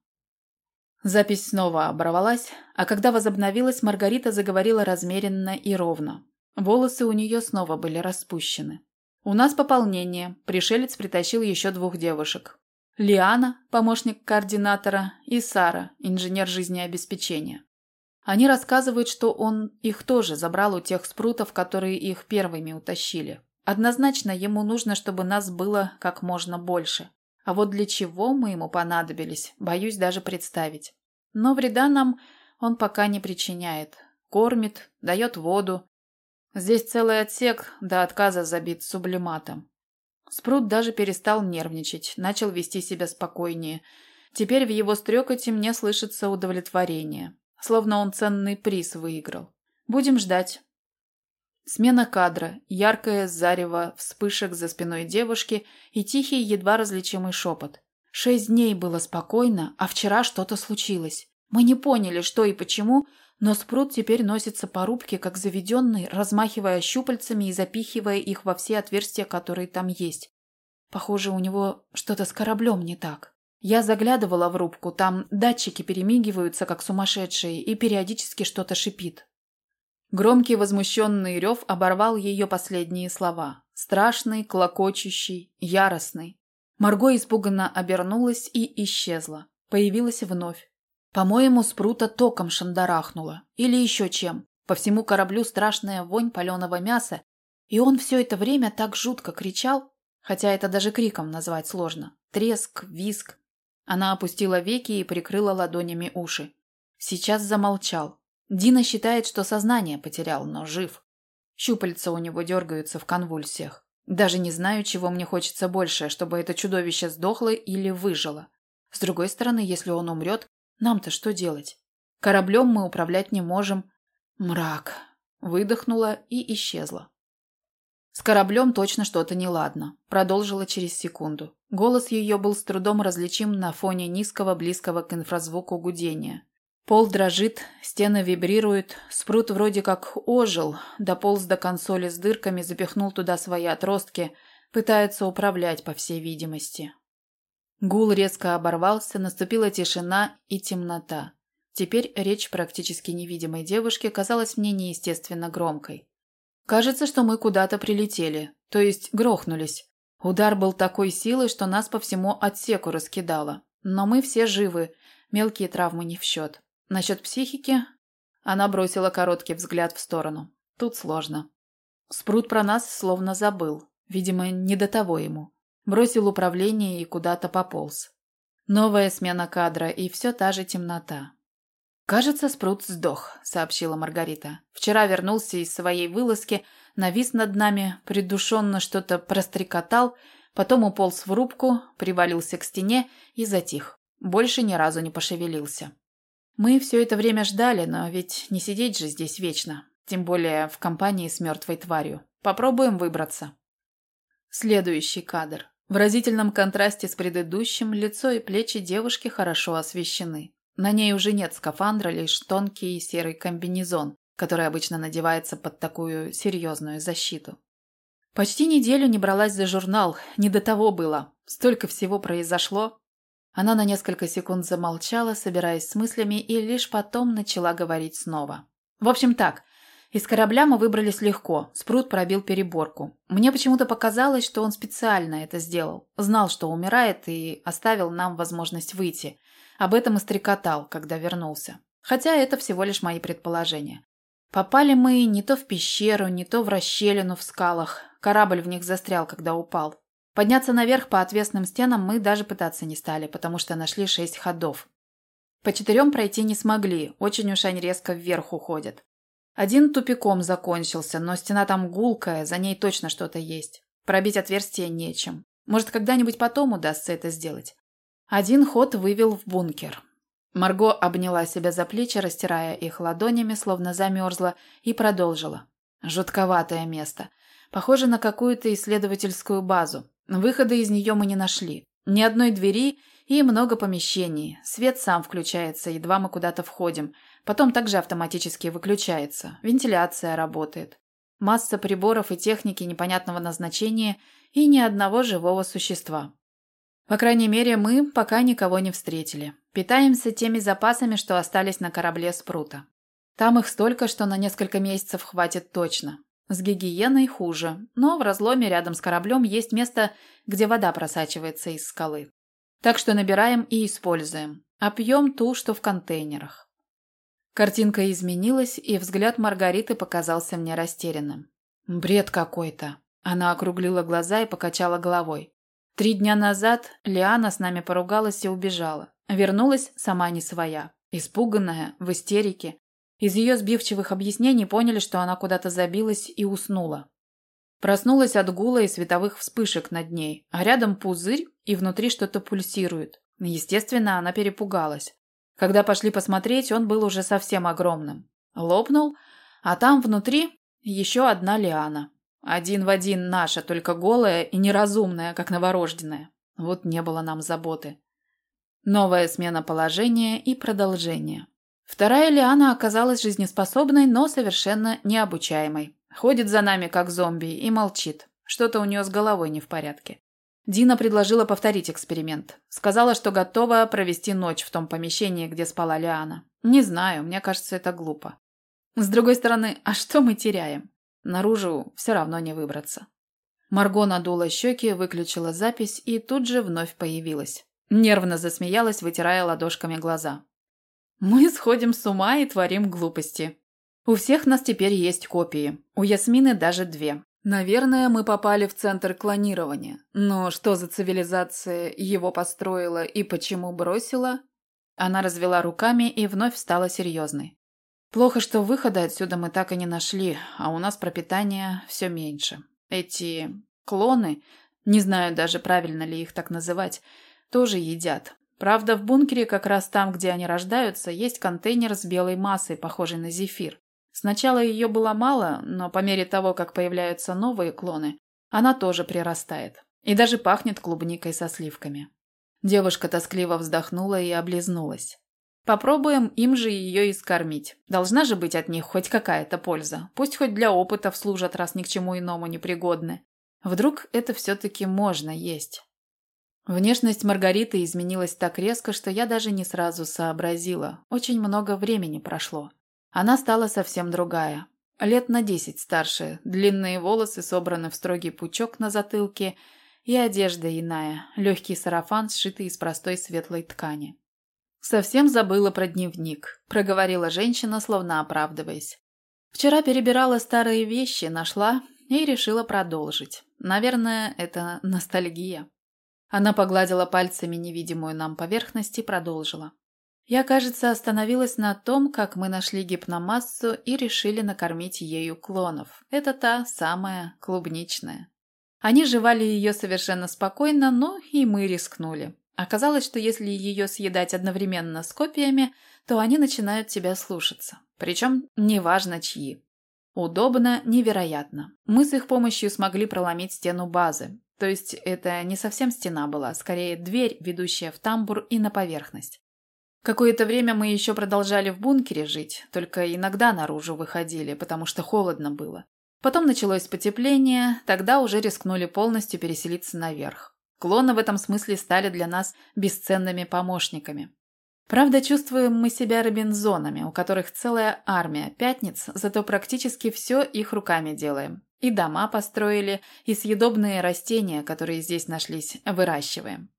Запись снова оборвалась, а когда возобновилась, Маргарита заговорила размеренно и ровно. Волосы у нее снова были распущены. «У нас пополнение. Пришелец притащил еще двух девушек. Лиана, помощник координатора, и Сара, инженер жизнеобеспечения. Они рассказывают, что он их тоже забрал у тех спрутов, которые их первыми утащили. Однозначно ему нужно, чтобы нас было как можно больше. А вот для чего мы ему понадобились, боюсь даже представить. Но вреда нам он пока не причиняет. Кормит, дает воду. Здесь целый отсек до отказа забит сублиматом. Спрут даже перестал нервничать, начал вести себя спокойнее. Теперь в его стрекоте мне слышится удовлетворение. Словно он ценный приз выиграл. Будем ждать. Смена кадра, яркое зарево вспышек за спиной девушки и тихий, едва различимый шепот. Шесть дней было спокойно, а вчера что-то случилось. Мы не поняли, что и почему, но спрут теперь носится по рубке, как заведенный, размахивая щупальцами и запихивая их во все отверстия, которые там есть. Похоже, у него что-то с кораблем не так. Я заглядывала в рубку, там датчики перемигиваются, как сумасшедшие, и периодически что-то шипит. Громкий возмущенный рев оборвал ее последние слова. Страшный, клокочущий, яростный. Марго испуганно обернулась и исчезла. Появилась вновь. По-моему, спрута током шандарахнула. Или еще чем. По всему кораблю страшная вонь паленого мяса, и он все это время так жутко кричал, хотя это даже криком назвать сложно. Треск, виск. Она опустила веки и прикрыла ладонями уши. Сейчас замолчал. Дина считает, что сознание потерял, но жив. Щупальца у него дергаются в конвульсиях. Даже не знаю, чего мне хочется больше, чтобы это чудовище сдохло или выжило. С другой стороны, если он умрет, нам-то что делать? Кораблем мы управлять не можем. Мрак. Выдохнула и исчезла. С кораблем точно что-то неладно. Продолжила через секунду. Голос ее был с трудом различим на фоне низкого, близкого к инфразвуку гудения. Пол дрожит, стены вибрируют, спрут вроде как ожил, дополз до консоли с дырками, запихнул туда свои отростки, пытается управлять, по всей видимости. Гул резко оборвался, наступила тишина и темнота. Теперь речь практически невидимой девушки казалась мне неестественно громкой. Кажется, что мы куда-то прилетели, то есть грохнулись. Удар был такой силы, что нас по всему отсеку раскидало. Но мы все живы, мелкие травмы не в счет. Насчет психики она бросила короткий взгляд в сторону. Тут сложно. Спрут про нас словно забыл. Видимо, не до того ему. Бросил управление и куда-то пополз. Новая смена кадра и все та же темнота. «Кажется, Спрут сдох», — сообщила Маргарита. «Вчера вернулся из своей вылазки, навис над нами, придушенно что-то прострекотал, потом уполз в рубку, привалился к стене и затих. Больше ни разу не пошевелился. Мы все это время ждали, но ведь не сидеть же здесь вечно. Тем более в компании с мертвой тварью. Попробуем выбраться. Следующий кадр. В разительном контрасте с предыдущим лицо и плечи девушки хорошо освещены. На ней уже нет скафандра, лишь тонкий серый комбинезон, который обычно надевается под такую серьезную защиту. Почти неделю не бралась за журнал, не до того было. Столько всего произошло, она на несколько секунд замолчала, собираясь с мыслями, и лишь потом начала говорить снова. «В общем так, из корабля мы выбрались легко, спрут пробил переборку. Мне почему-то показалось, что он специально это сделал. Знал, что умирает, и оставил нам возможность выйти. Об этом и стрекотал, когда вернулся. Хотя это всего лишь мои предположения. Попали мы не то в пещеру, не то в расщелину в скалах. Корабль в них застрял, когда упал. Подняться наверх по отвесным стенам мы даже пытаться не стали, потому что нашли шесть ходов. По четырем пройти не смогли, очень уж они резко вверх уходят. Один тупиком закончился, но стена там гулкая, за ней точно что-то есть. Пробить отверстие нечем. Может, когда-нибудь потом удастся это сделать. Один ход вывел в бункер. Марго обняла себя за плечи, растирая их ладонями, словно замерзла, и продолжила. Жутковатое место. Похоже на какую-то исследовательскую базу. Выхода из нее мы не нашли. Ни одной двери и много помещений. Свет сам включается, едва мы куда-то входим. Потом также автоматически выключается. Вентиляция работает. Масса приборов и техники непонятного назначения и ни одного живого существа. По крайней мере, мы пока никого не встретили. Питаемся теми запасами, что остались на корабле Спрута. Там их столько, что на несколько месяцев хватит точно. С гигиеной хуже, но в разломе рядом с кораблем есть место, где вода просачивается из скалы. Так что набираем и используем, а пьем ту, что в контейнерах. Картинка изменилась, и взгляд Маргариты показался мне растерянным. «Бред какой-то!» Она округлила глаза и покачала головой. Три дня назад Лиана с нами поругалась и убежала. Вернулась сама не своя, испуганная, в истерике, из ее сбивчивых объяснений поняли, что она куда-то забилась и уснула. Проснулась от гула и световых вспышек над ней, а рядом пузырь, и внутри что-то пульсирует. Естественно, она перепугалась. Когда пошли посмотреть, он был уже совсем огромным. Лопнул, а там внутри еще одна лиана. Один в один наша, только голая и неразумная, как новорожденная. Вот не было нам заботы. Новая смена положения и продолжение. Вторая Лиана оказалась жизнеспособной, но совершенно необучаемой. Ходит за нами, как зомби, и молчит. Что-то у нее с головой не в порядке. Дина предложила повторить эксперимент. Сказала, что готова провести ночь в том помещении, где спала Лиана. Не знаю, мне кажется, это глупо. С другой стороны, а что мы теряем? Наружу все равно не выбраться. Марго надула щеки, выключила запись и тут же вновь появилась. Нервно засмеялась, вытирая ладошками глаза. «Мы сходим с ума и творим глупости. У всех нас теперь есть копии. У Ясмины даже две. Наверное, мы попали в центр клонирования. Но что за цивилизация его построила и почему бросила?» Она развела руками и вновь стала серьезной. «Плохо, что выхода отсюда мы так и не нашли, а у нас пропитания все меньше. Эти клоны, не знаю даже, правильно ли их так называть, тоже едят. Правда, в бункере, как раз там, где они рождаются, есть контейнер с белой массой, похожей на зефир. Сначала ее было мало, но по мере того, как появляются новые клоны, она тоже прирастает. И даже пахнет клубникой со сливками. Девушка тоскливо вздохнула и облизнулась. Попробуем им же ее и скормить. Должна же быть от них хоть какая-то польза. Пусть хоть для опытов служат, раз ни к чему иному не пригодны. Вдруг это все-таки можно есть. Внешность Маргариты изменилась так резко, что я даже не сразу сообразила. Очень много времени прошло. Она стала совсем другая. Лет на десять старше, длинные волосы собраны в строгий пучок на затылке и одежда иная, легкий сарафан, сшитый из простой светлой ткани. «Совсем забыла про дневник», – проговорила женщина, словно оправдываясь. «Вчера перебирала старые вещи, нашла и решила продолжить. Наверное, это ностальгия». Она погладила пальцами невидимую нам поверхность и продолжила. Я, кажется, остановилась на том, как мы нашли гипномассу и решили накормить ею клонов. Это та самая клубничная. Они жевали ее совершенно спокойно, но и мы рискнули. Оказалось, что если ее съедать одновременно с копиями, то они начинают тебя слушаться. Причем неважно чьи. Удобно, невероятно. Мы с их помощью смогли проломить стену базы. То есть это не совсем стена была, скорее дверь, ведущая в тамбур и на поверхность. Какое-то время мы еще продолжали в бункере жить, только иногда наружу выходили, потому что холодно было. Потом началось потепление, тогда уже рискнули полностью переселиться наверх. Клоны в этом смысле стали для нас бесценными помощниками. Правда, чувствуем мы себя робинзонами, у которых целая армия пятниц, зато практически все их руками делаем. И дома построили, и съедобные растения, которые здесь нашлись, выращиваем.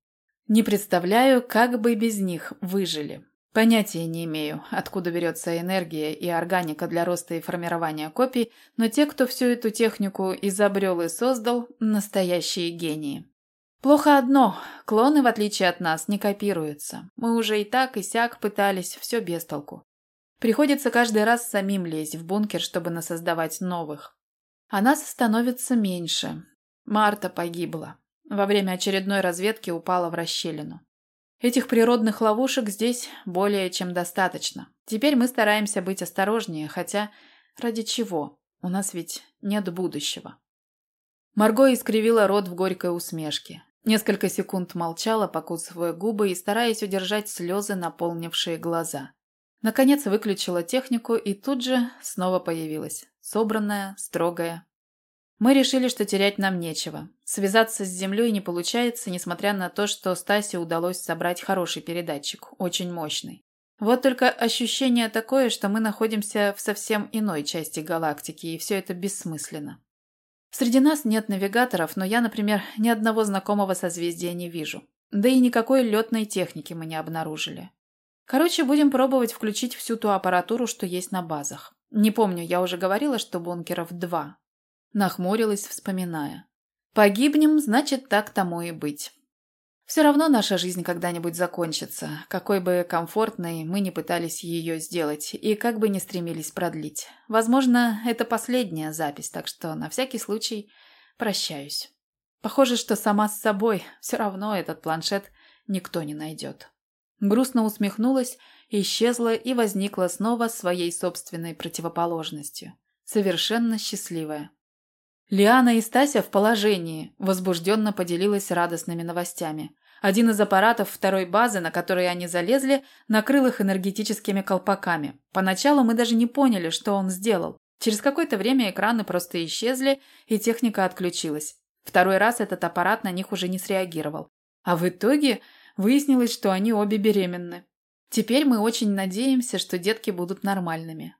Не представляю, как бы без них выжили. Понятия не имею, откуда берется энергия и органика для роста и формирования копий, но те, кто всю эту технику изобрел и создал, настоящие гении. Плохо одно, клоны, в отличие от нас, не копируются. Мы уже и так, и сяк пытались, все без толку. Приходится каждый раз самим лезть в бункер, чтобы насоздавать новых. А нас становится меньше. Марта погибла. Во время очередной разведки упала в расщелину. Этих природных ловушек здесь более чем достаточно. Теперь мы стараемся быть осторожнее, хотя ради чего? У нас ведь нет будущего. Марго искривила рот в горькой усмешке. Несколько секунд молчала, покусывая губы и стараясь удержать слезы, наполнившие глаза. Наконец выключила технику и тут же снова появилась. Собранная, строгая. Мы решили, что терять нам нечего. Связаться с Землей не получается, несмотря на то, что Стасе удалось собрать хороший передатчик, очень мощный. Вот только ощущение такое, что мы находимся в совсем иной части галактики, и все это бессмысленно. Среди нас нет навигаторов, но я, например, ни одного знакомого созвездия не вижу. Да и никакой летной техники мы не обнаружили. Короче, будем пробовать включить всю ту аппаратуру, что есть на базах. Не помню, я уже говорила, что бункеров два. Нахмурилась, вспоминая. Погибнем, значит, так тому и быть. Все равно наша жизнь когда-нибудь закончится, какой бы комфортной мы ни пытались ее сделать и как бы ни стремились продлить. Возможно, это последняя запись, так что на всякий случай прощаюсь. Похоже, что сама с собой все равно этот планшет никто не найдет. Грустно усмехнулась, исчезла и возникла снова своей собственной противоположностью. Совершенно счастливая. Лиана и Стася в положении, возбужденно поделилась радостными новостями. Один из аппаратов второй базы, на который они залезли, накрыл их энергетическими колпаками. Поначалу мы даже не поняли, что он сделал. Через какое-то время экраны просто исчезли, и техника отключилась. Второй раз этот аппарат на них уже не среагировал. А в итоге выяснилось, что они обе беременны. Теперь мы очень надеемся, что детки будут нормальными.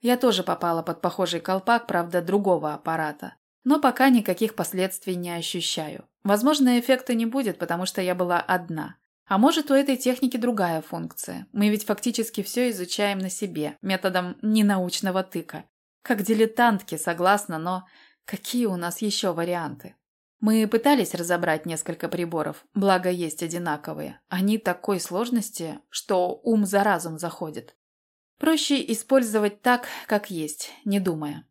Я тоже попала под похожий колпак, правда, другого аппарата. Но пока никаких последствий не ощущаю. Возможно, эффекта не будет, потому что я была одна. А может, у этой техники другая функция. Мы ведь фактически все изучаем на себе, методом ненаучного тыка. Как дилетантки, согласна, но какие у нас еще варианты? Мы пытались разобрать несколько приборов, благо есть одинаковые. Они такой сложности, что ум за разум заходит. Проще использовать так, как есть, не думая.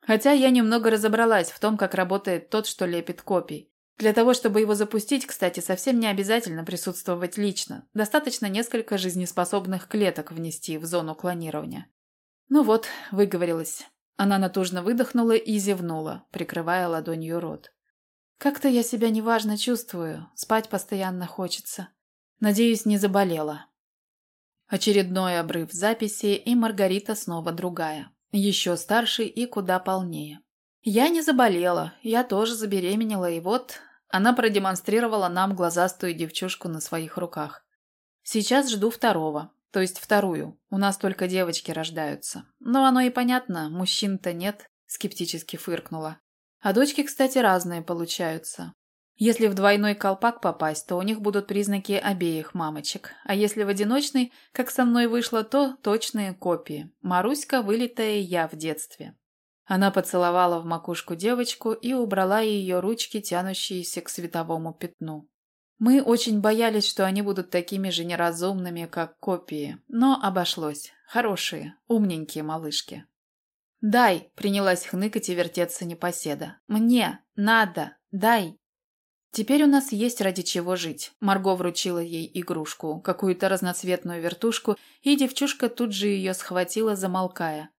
Хотя я немного разобралась в том, как работает тот, что лепит копий. Для того, чтобы его запустить, кстати, совсем не обязательно присутствовать лично. Достаточно несколько жизнеспособных клеток внести в зону клонирования. Ну вот, выговорилась. Она натужно выдохнула и зевнула, прикрывая ладонью рот. Как-то я себя неважно чувствую, спать постоянно хочется. Надеюсь, не заболела. Очередной обрыв записи, и Маргарита снова другая. Еще старше и куда полнее. Я не заболела, я тоже забеременела, и вот она продемонстрировала нам глазастую девчушку на своих руках. Сейчас жду второго, то есть вторую. У нас только девочки рождаются. Но оно и понятно, мужчин-то нет, скептически фыркнула. А дочки, кстати, разные получаются. Если в двойной колпак попасть, то у них будут признаки обеих мамочек. А если в одиночный, как со мной вышло, то точные копии. Маруська, вылитая я в детстве. Она поцеловала в макушку девочку и убрала ее ручки, тянущиеся к световому пятну. Мы очень боялись, что они будут такими же неразумными, как копии, но обошлось. Хорошие, умненькие малышки. «Дай!» – принялась хныкать и вертеться непоседа. «Мне! Надо! Дай!» «Теперь у нас есть ради чего жить». Марго вручила ей игрушку, какую-то разноцветную вертушку, и девчушка тут же ее схватила, замолкая.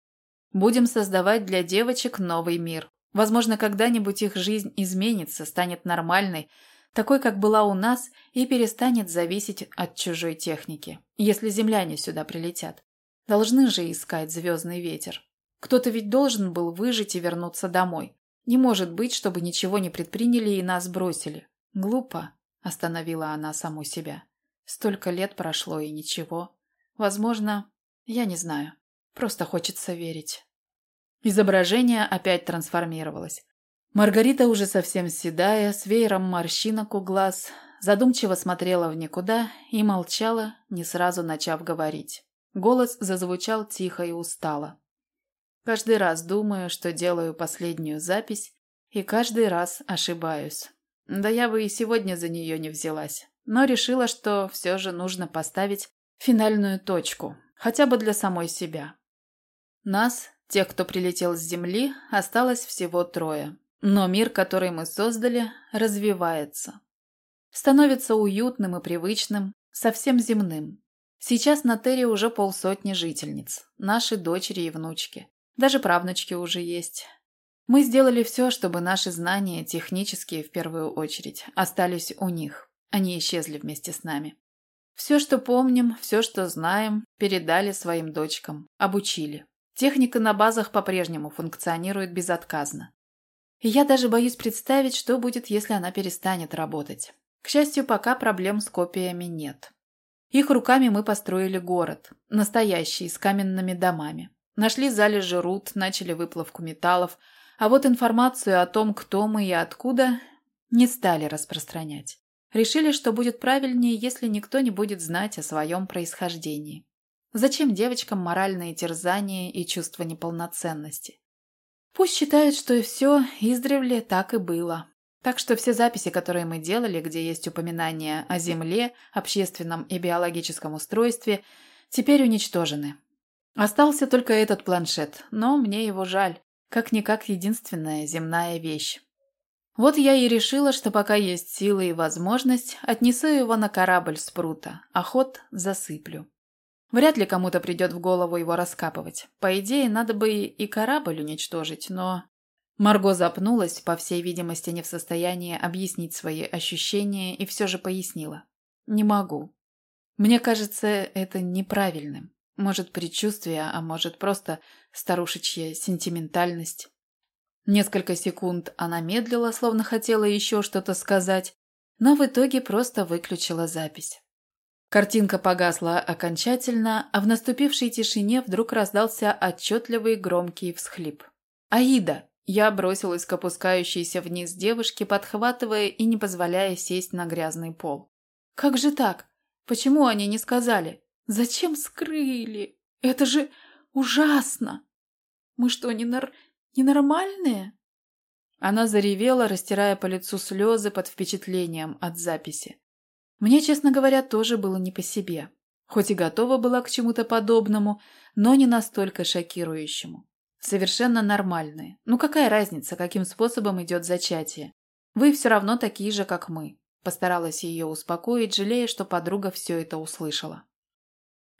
«Будем создавать для девочек новый мир. Возможно, когда-нибудь их жизнь изменится, станет нормальной, такой, как была у нас, и перестанет зависеть от чужой техники, если земляне сюда прилетят. Должны же искать звездный ветер. Кто-то ведь должен был выжить и вернуться домой. Не может быть, чтобы ничего не предприняли и нас бросили. Глупо, остановила она саму себя. Столько лет прошло и ничего. Возможно, я не знаю. Просто хочется верить. Изображение опять трансформировалось. Маргарита, уже совсем седая, с веером морщинок у глаз, задумчиво смотрела в никуда и молчала, не сразу начав говорить. Голос зазвучал тихо и устало. Каждый раз думаю, что делаю последнюю запись, и каждый раз ошибаюсь. Да я бы и сегодня за нее не взялась, но решила, что все же нужно поставить финальную точку, хотя бы для самой себя. Нас, тех, кто прилетел с Земли, осталось всего трое. Но мир, который мы создали, развивается. Становится уютным и привычным, совсем земным. Сейчас на Терре уже полсотни жительниц, наши дочери и внучки. Даже правнучки уже есть. Мы сделали все, чтобы наши знания, технические в первую очередь, остались у них. Они исчезли вместе с нами. Все, что помним, все, что знаем, передали своим дочкам, обучили. Техника на базах по-прежнему функционирует безотказно. И я даже боюсь представить, что будет, если она перестанет работать. К счастью, пока проблем с копиями нет. Их руками мы построили город, настоящий, с каменными домами. Нашли залежи руд, начали выплавку металлов, а вот информацию о том, кто мы и откуда, не стали распространять. Решили, что будет правильнее, если никто не будет знать о своем происхождении. Зачем девочкам моральные терзания и чувство неполноценности? Пусть считают, что и все издревле так и было. Так что все записи, которые мы делали, где есть упоминания о Земле, общественном и биологическом устройстве, теперь уничтожены. Остался только этот планшет, но мне его жаль. Как-никак единственная земная вещь. Вот я и решила, что пока есть силы и возможность, отнесу его на корабль с прута, а ход засыплю. Вряд ли кому-то придет в голову его раскапывать. По идее, надо бы и корабль уничтожить, но... Марго запнулась, по всей видимости, не в состоянии объяснить свои ощущения и все же пояснила. «Не могу. Мне кажется, это неправильным. Может, предчувствие, а может, просто старушечья сентиментальность». Несколько секунд она медлила, словно хотела еще что-то сказать, но в итоге просто выключила запись. Картинка погасла окончательно, а в наступившей тишине вдруг раздался отчетливый громкий всхлип. «Аида!» Я бросилась к опускающейся вниз девушке, подхватывая и не позволяя сесть на грязный пол. «Как же так? Почему они не сказали? Зачем скрыли? Это же ужасно! Мы что, не ненормальные?» Она заревела, растирая по лицу слезы под впечатлением от записи. Мне, честно говоря, тоже было не по себе. Хоть и готова была к чему-то подобному, но не настолько шокирующему. Совершенно нормальные. Ну какая разница, каким способом идет зачатие? Вы все равно такие же, как мы. Постаралась ее успокоить, жалея, что подруга все это услышала.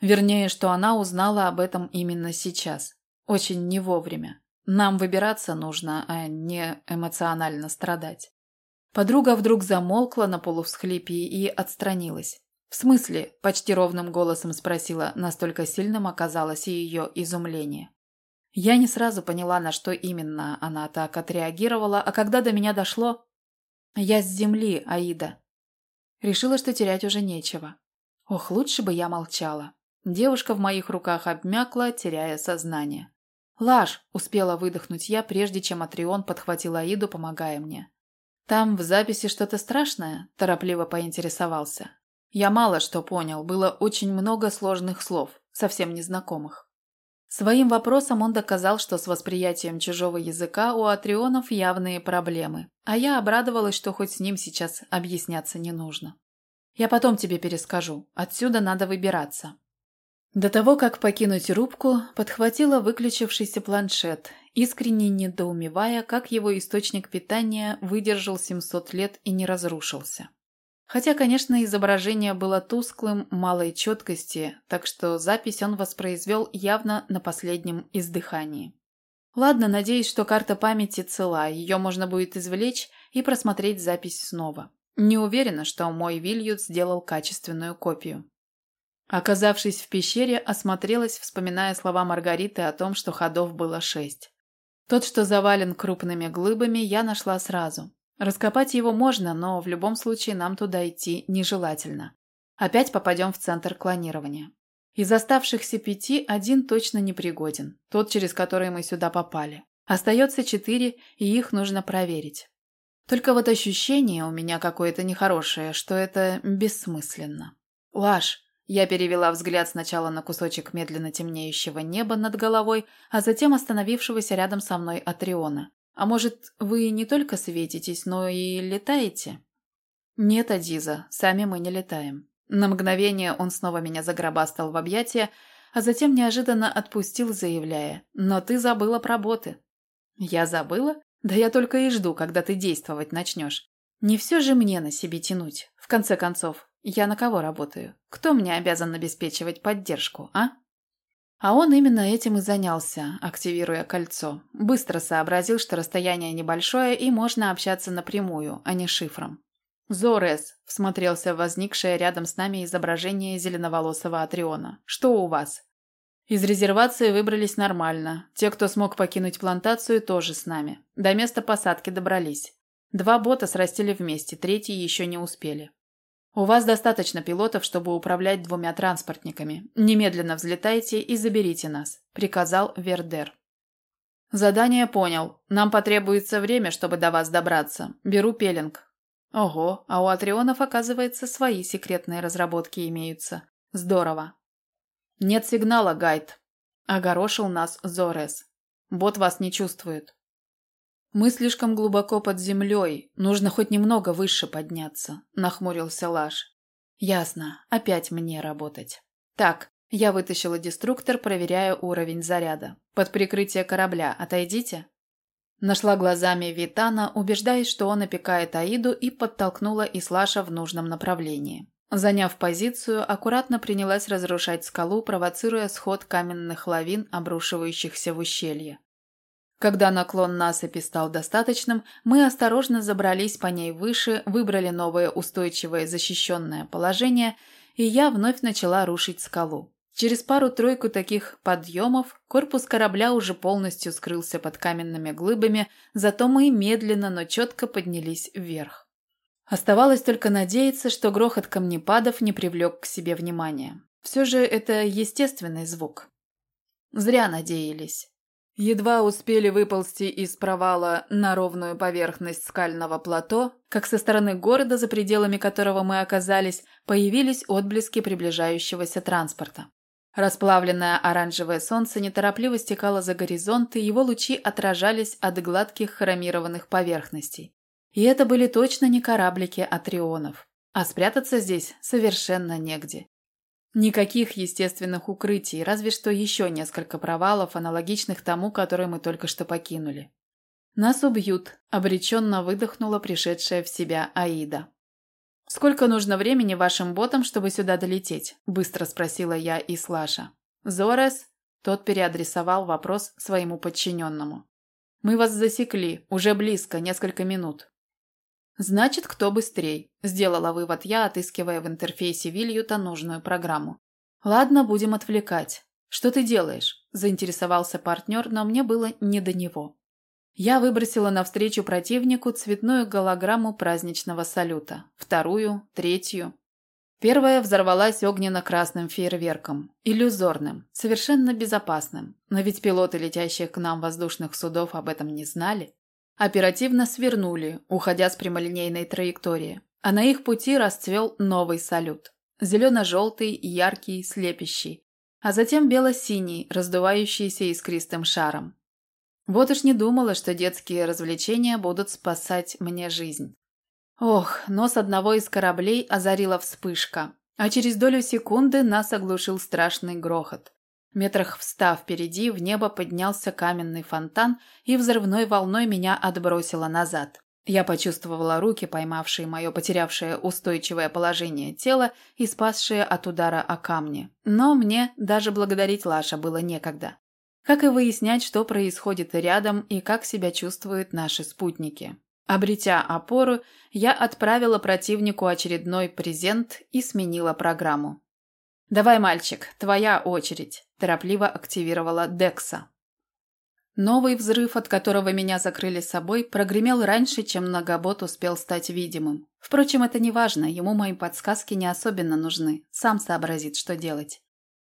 Вернее, что она узнала об этом именно сейчас. Очень не вовремя. Нам выбираться нужно, а не эмоционально страдать. Подруга вдруг замолкла на полувсхлипе и отстранилась. «В смысле?» – почти ровным голосом спросила, настолько сильным оказалось ее изумление. Я не сразу поняла, на что именно она так отреагировала, а когда до меня дошло... Я с земли, Аида. Решила, что терять уже нечего. Ох, лучше бы я молчала. Девушка в моих руках обмякла, теряя сознание. «Лаш!» – успела выдохнуть я, прежде чем Атрион подхватил Аиду, помогая мне. «Там в записи что-то страшное?» – торопливо поинтересовался. Я мало что понял, было очень много сложных слов, совсем незнакомых. Своим вопросом он доказал, что с восприятием чужого языка у атрионов явные проблемы, а я обрадовалась, что хоть с ним сейчас объясняться не нужно. Я потом тебе перескажу, отсюда надо выбираться. До того, как покинуть рубку, подхватила выключившийся планшет, искренне недоумевая, как его источник питания выдержал 700 лет и не разрушился. Хотя, конечно, изображение было тусклым, малой четкости, так что запись он воспроизвел явно на последнем издыхании. Ладно, надеюсь, что карта памяти цела, ее можно будет извлечь и просмотреть запись снова. Не уверена, что мой Вильют сделал качественную копию. Оказавшись в пещере, осмотрелась, вспоминая слова Маргариты о том, что ходов было шесть. Тот, что завален крупными глыбами, я нашла сразу. Раскопать его можно, но в любом случае нам туда идти нежелательно. Опять попадем в центр клонирования. Из оставшихся пяти один точно непригоден, тот, через который мы сюда попали. Остается четыре, и их нужно проверить. Только вот ощущение у меня какое-то нехорошее, что это бессмысленно. Лаш, я перевела взгляд сначала на кусочек медленно темнеющего неба над головой, а затем остановившегося рядом со мной Атриона. А может, вы не только светитесь, но и летаете? Нет, Адиза, сами мы не летаем. На мгновение он снова меня загробастал в объятия, а затем неожиданно отпустил, заявляя, «Но ты забыла про боты». «Я забыла? Да я только и жду, когда ты действовать начнешь. Не все же мне на себе тянуть. В конце концов, я на кого работаю? Кто мне обязан обеспечивать поддержку, а?» А он именно этим и занялся, активируя кольцо. Быстро сообразил, что расстояние небольшое и можно общаться напрямую, а не шифром. «Зорес», – всмотрелся в возникшее рядом с нами изображение зеленоволосого Атриона. «Что у вас?» Из резервации выбрались нормально. Те, кто смог покинуть плантацию, тоже с нами. До места посадки добрались. Два бота срастили вместе, третий еще не успели. У вас достаточно пилотов, чтобы управлять двумя транспортниками. Немедленно взлетайте и заберите нас», – приказал Вердер. «Задание понял. Нам потребуется время, чтобы до вас добраться. Беру пеленг». «Ого, а у Атрионов, оказывается, свои секретные разработки имеются. Здорово». «Нет сигнала, Гайд», – огорошил нас Зорес. «Бот вас не чувствует». «Мы слишком глубоко под землей. Нужно хоть немного выше подняться», – нахмурился Лаш. «Ясно. Опять мне работать. Так, я вытащила деструктор, проверяя уровень заряда. Под прикрытие корабля отойдите». Нашла глазами Витана, убеждаясь, что он опекает Аиду, и подтолкнула Ислаша в нужном направлении. Заняв позицию, аккуратно принялась разрушать скалу, провоцируя сход каменных лавин, обрушивающихся в ущелье. Когда наклон насыпи стал достаточным, мы осторожно забрались по ней выше, выбрали новое устойчивое защищенное положение, и я вновь начала рушить скалу. Через пару-тройку таких подъемов корпус корабля уже полностью скрылся под каменными глыбами, зато мы медленно, но четко поднялись вверх. Оставалось только надеяться, что грохот камнепадов не привлек к себе внимания. Все же это естественный звук. Зря надеялись. Едва успели выползти из провала на ровную поверхность скального плато, как со стороны города, за пределами которого мы оказались, появились отблески приближающегося транспорта. Расплавленное оранжевое солнце неторопливо стекало за горизонт, и его лучи отражались от гладких хромированных поверхностей. И это были точно не кораблики атрионов. А спрятаться здесь совершенно негде. Никаких естественных укрытий, разве что еще несколько провалов, аналогичных тому, который мы только что покинули. «Нас убьют», – обреченно выдохнула пришедшая в себя Аида. «Сколько нужно времени вашим ботам, чтобы сюда долететь?» – быстро спросила я и Слаша. «Зорес?» – тот переадресовал вопрос своему подчиненному. «Мы вас засекли. Уже близко, несколько минут. Значит, кто быстрей, сделала вывод я, отыскивая в интерфейсе Вильюта нужную программу. Ладно, будем отвлекать. Что ты делаешь? заинтересовался партнер, но мне было не до него. Я выбросила навстречу противнику цветную голограмму праздничного салюта, вторую, третью. Первая взорвалась огненно-красным фейерверком, иллюзорным, совершенно безопасным. Но ведь пилоты летящих к нам воздушных судов об этом не знали. Оперативно свернули, уходя с прямолинейной траектории, а на их пути расцвел новый салют. Зелено-желтый, яркий, слепящий, а затем бело-синий, раздувающийся искристым шаром. Вот уж не думала, что детские развлечения будут спасать мне жизнь. Ох, нос одного из кораблей озарила вспышка, а через долю секунды нас оглушил страшный грохот. Метрах встав впереди, в небо поднялся каменный фонтан, и взрывной волной меня отбросило назад. Я почувствовала руки, поймавшие мое потерявшее устойчивое положение тело и спасшие от удара о камни. Но мне даже благодарить Лаша было некогда. Как и выяснять, что происходит рядом и как себя чувствуют наши спутники. Обретя опору, я отправила противнику очередной презент и сменила программу. «Давай, мальчик, твоя очередь», – торопливо активировала Декса. Новый взрыв, от которого меня закрыли собой, прогремел раньше, чем многобот успел стать видимым. Впрочем, это не важно, ему мои подсказки не особенно нужны, сам сообразит, что делать.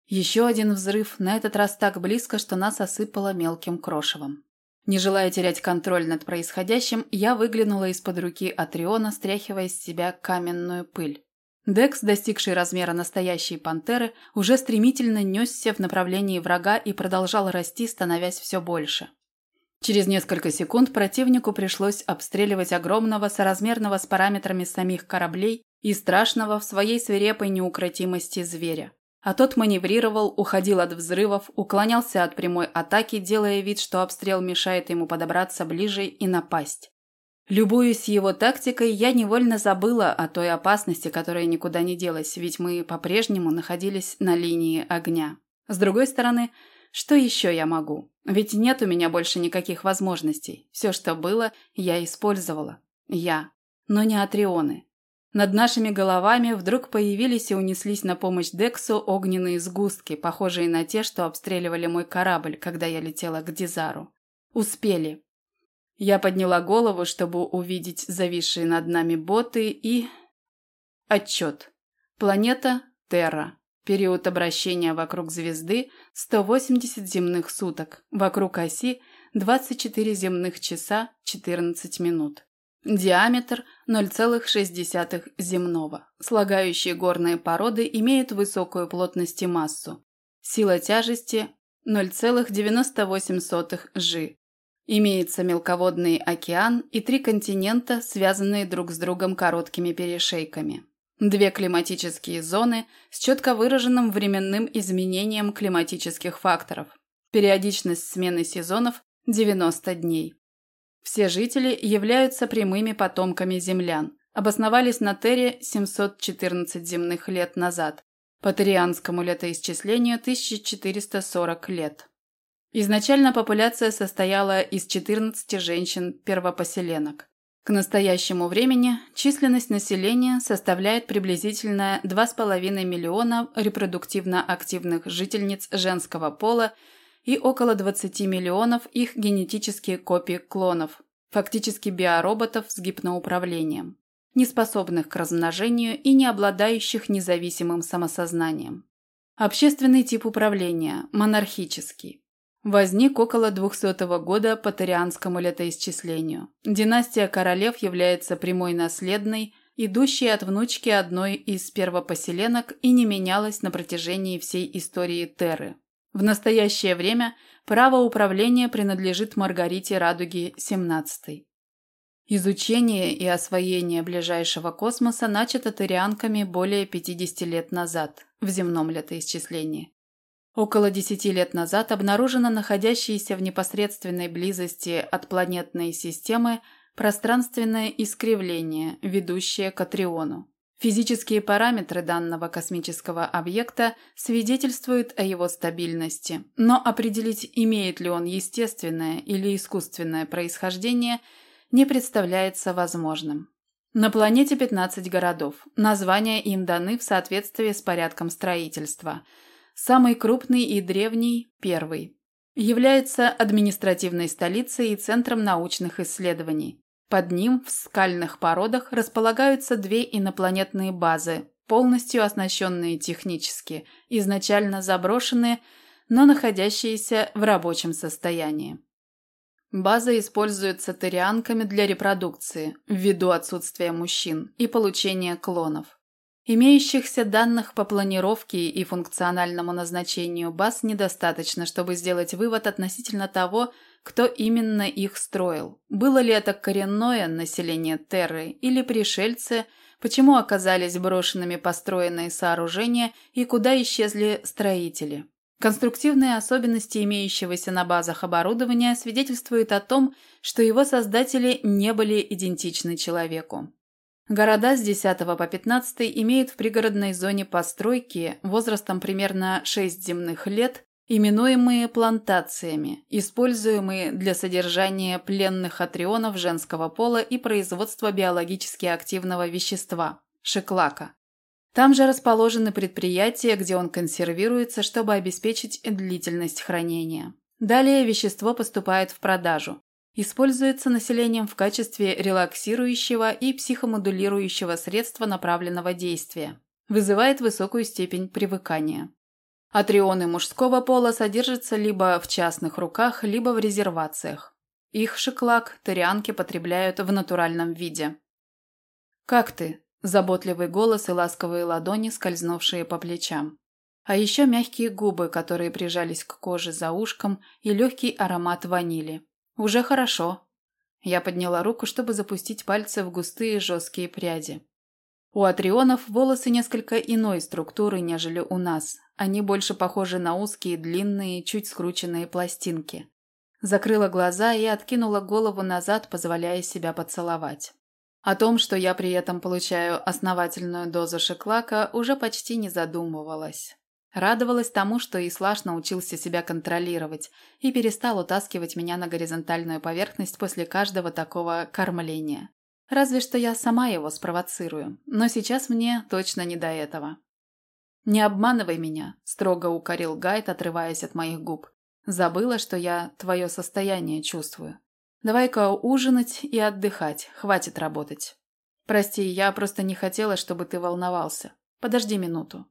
Еще один взрыв, на этот раз так близко, что нас осыпало мелким крошевом. Не желая терять контроль над происходящим, я выглянула из-под руки Атриона, стряхивая с себя каменную пыль. Декс, достигший размера настоящей пантеры, уже стремительно несся в направлении врага и продолжал расти, становясь все больше. Через несколько секунд противнику пришлось обстреливать огромного, соразмерного с параметрами самих кораблей и страшного в своей свирепой неукротимости зверя. А тот маневрировал, уходил от взрывов, уклонялся от прямой атаки, делая вид, что обстрел мешает ему подобраться ближе и напасть. Любуясь его тактикой, я невольно забыла о той опасности, которая никуда не делась, ведь мы по-прежнему находились на линии огня. С другой стороны, что еще я могу? Ведь нет у меня больше никаких возможностей. Все, что было, я использовала. Я. Но не Атрионы. Над нашими головами вдруг появились и унеслись на помощь Дексу огненные сгустки, похожие на те, что обстреливали мой корабль, когда я летела к Дизару. Успели. Я подняла голову, чтобы увидеть зависшие над нами боты и... Отчет. Планета Терра. Период обращения вокруг звезды – 180 земных суток. Вокруг оси – 24 земных часа 14 минут. Диаметр – 0,6 земного. Слагающие горные породы имеют высокую плотность и массу. Сила тяжести – 0,98 G. Имеется мелководный океан и три континента, связанные друг с другом короткими перешейками. Две климатические зоны с четко выраженным временным изменением климатических факторов. Периодичность смены сезонов – 90 дней. Все жители являются прямыми потомками землян. Обосновались на Терре 714 земных лет назад. По террианскому летоисчислению 1440 лет. Изначально популяция состояла из 14 женщин-первопоселенок. К настоящему времени численность населения составляет приблизительно 2,5 миллиона репродуктивно активных жительниц женского пола и около 20 миллионов их генетические копии клонов, фактически биороботов с гипноуправлением, не способных к размножению и не обладающих независимым самосознанием. Общественный тип управления – монархический возник около 200 года по тарианскому летоисчислению. Династия королев является прямой наследной, идущей от внучки одной из первопоселенок и не менялась на протяжении всей истории Терры. В настоящее время право управления принадлежит Маргарите Радуги XVII. Изучение и освоение ближайшего космоса начато тарианками более 50 лет назад в земном летоисчислении. Около десяти лет назад обнаружено находящееся в непосредственной близости от планетной системы пространственное искривление, ведущее к Атриону. Физические параметры данного космического объекта свидетельствуют о его стабильности, но определить, имеет ли он естественное или искусственное происхождение, не представляется возможным. На планете 15 городов. Названия им даны в соответствии с порядком строительства – самый крупный и древний – первый. Является административной столицей и центром научных исследований. Под ним в скальных породах располагаются две инопланетные базы, полностью оснащенные технически, изначально заброшенные, но находящиеся в рабочем состоянии. База используется тарианками для репродукции, ввиду отсутствия мужчин, и получения клонов. Имеющихся данных по планировке и функциональному назначению баз недостаточно, чтобы сделать вывод относительно того, кто именно их строил. Было ли это коренное население Терры или пришельцы, почему оказались брошенными построенные сооружения и куда исчезли строители. Конструктивные особенности имеющегося на базах оборудования свидетельствуют о том, что его создатели не были идентичны человеку. Города с 10 по 15 имеют в пригородной зоне постройки возрастом примерно 6 земных лет, именуемые плантациями, используемые для содержания пленных атрионов женского пола и производства биологически активного вещества – шеклака. Там же расположены предприятия, где он консервируется, чтобы обеспечить длительность хранения. Далее вещество поступает в продажу. Используется населением в качестве релаксирующего и психомодулирующего средства направленного действия. Вызывает высокую степень привыкания. Атрионы мужского пола содержатся либо в частных руках, либо в резервациях. Их шиклак тарианки потребляют в натуральном виде. «Как ты?» – заботливый голос и ласковые ладони, скользнувшие по плечам. А еще мягкие губы, которые прижались к коже за ушком, и легкий аромат ванили. «Уже хорошо». Я подняла руку, чтобы запустить пальцы в густые жесткие пряди. У атрионов волосы несколько иной структуры, нежели у нас. Они больше похожи на узкие, длинные, чуть скрученные пластинки. Закрыла глаза и откинула голову назад, позволяя себя поцеловать. О том, что я при этом получаю основательную дозу шеклака, уже почти не задумывалась. Радовалась тому, что Ислаш научился себя контролировать и перестал утаскивать меня на горизонтальную поверхность после каждого такого кормления. Разве что я сама его спровоцирую, но сейчас мне точно не до этого. «Не обманывай меня», – строго укорил Гайд, отрываясь от моих губ. «Забыла, что я твое состояние чувствую. Давай-ка ужинать и отдыхать, хватит работать. Прости, я просто не хотела, чтобы ты волновался. Подожди минуту».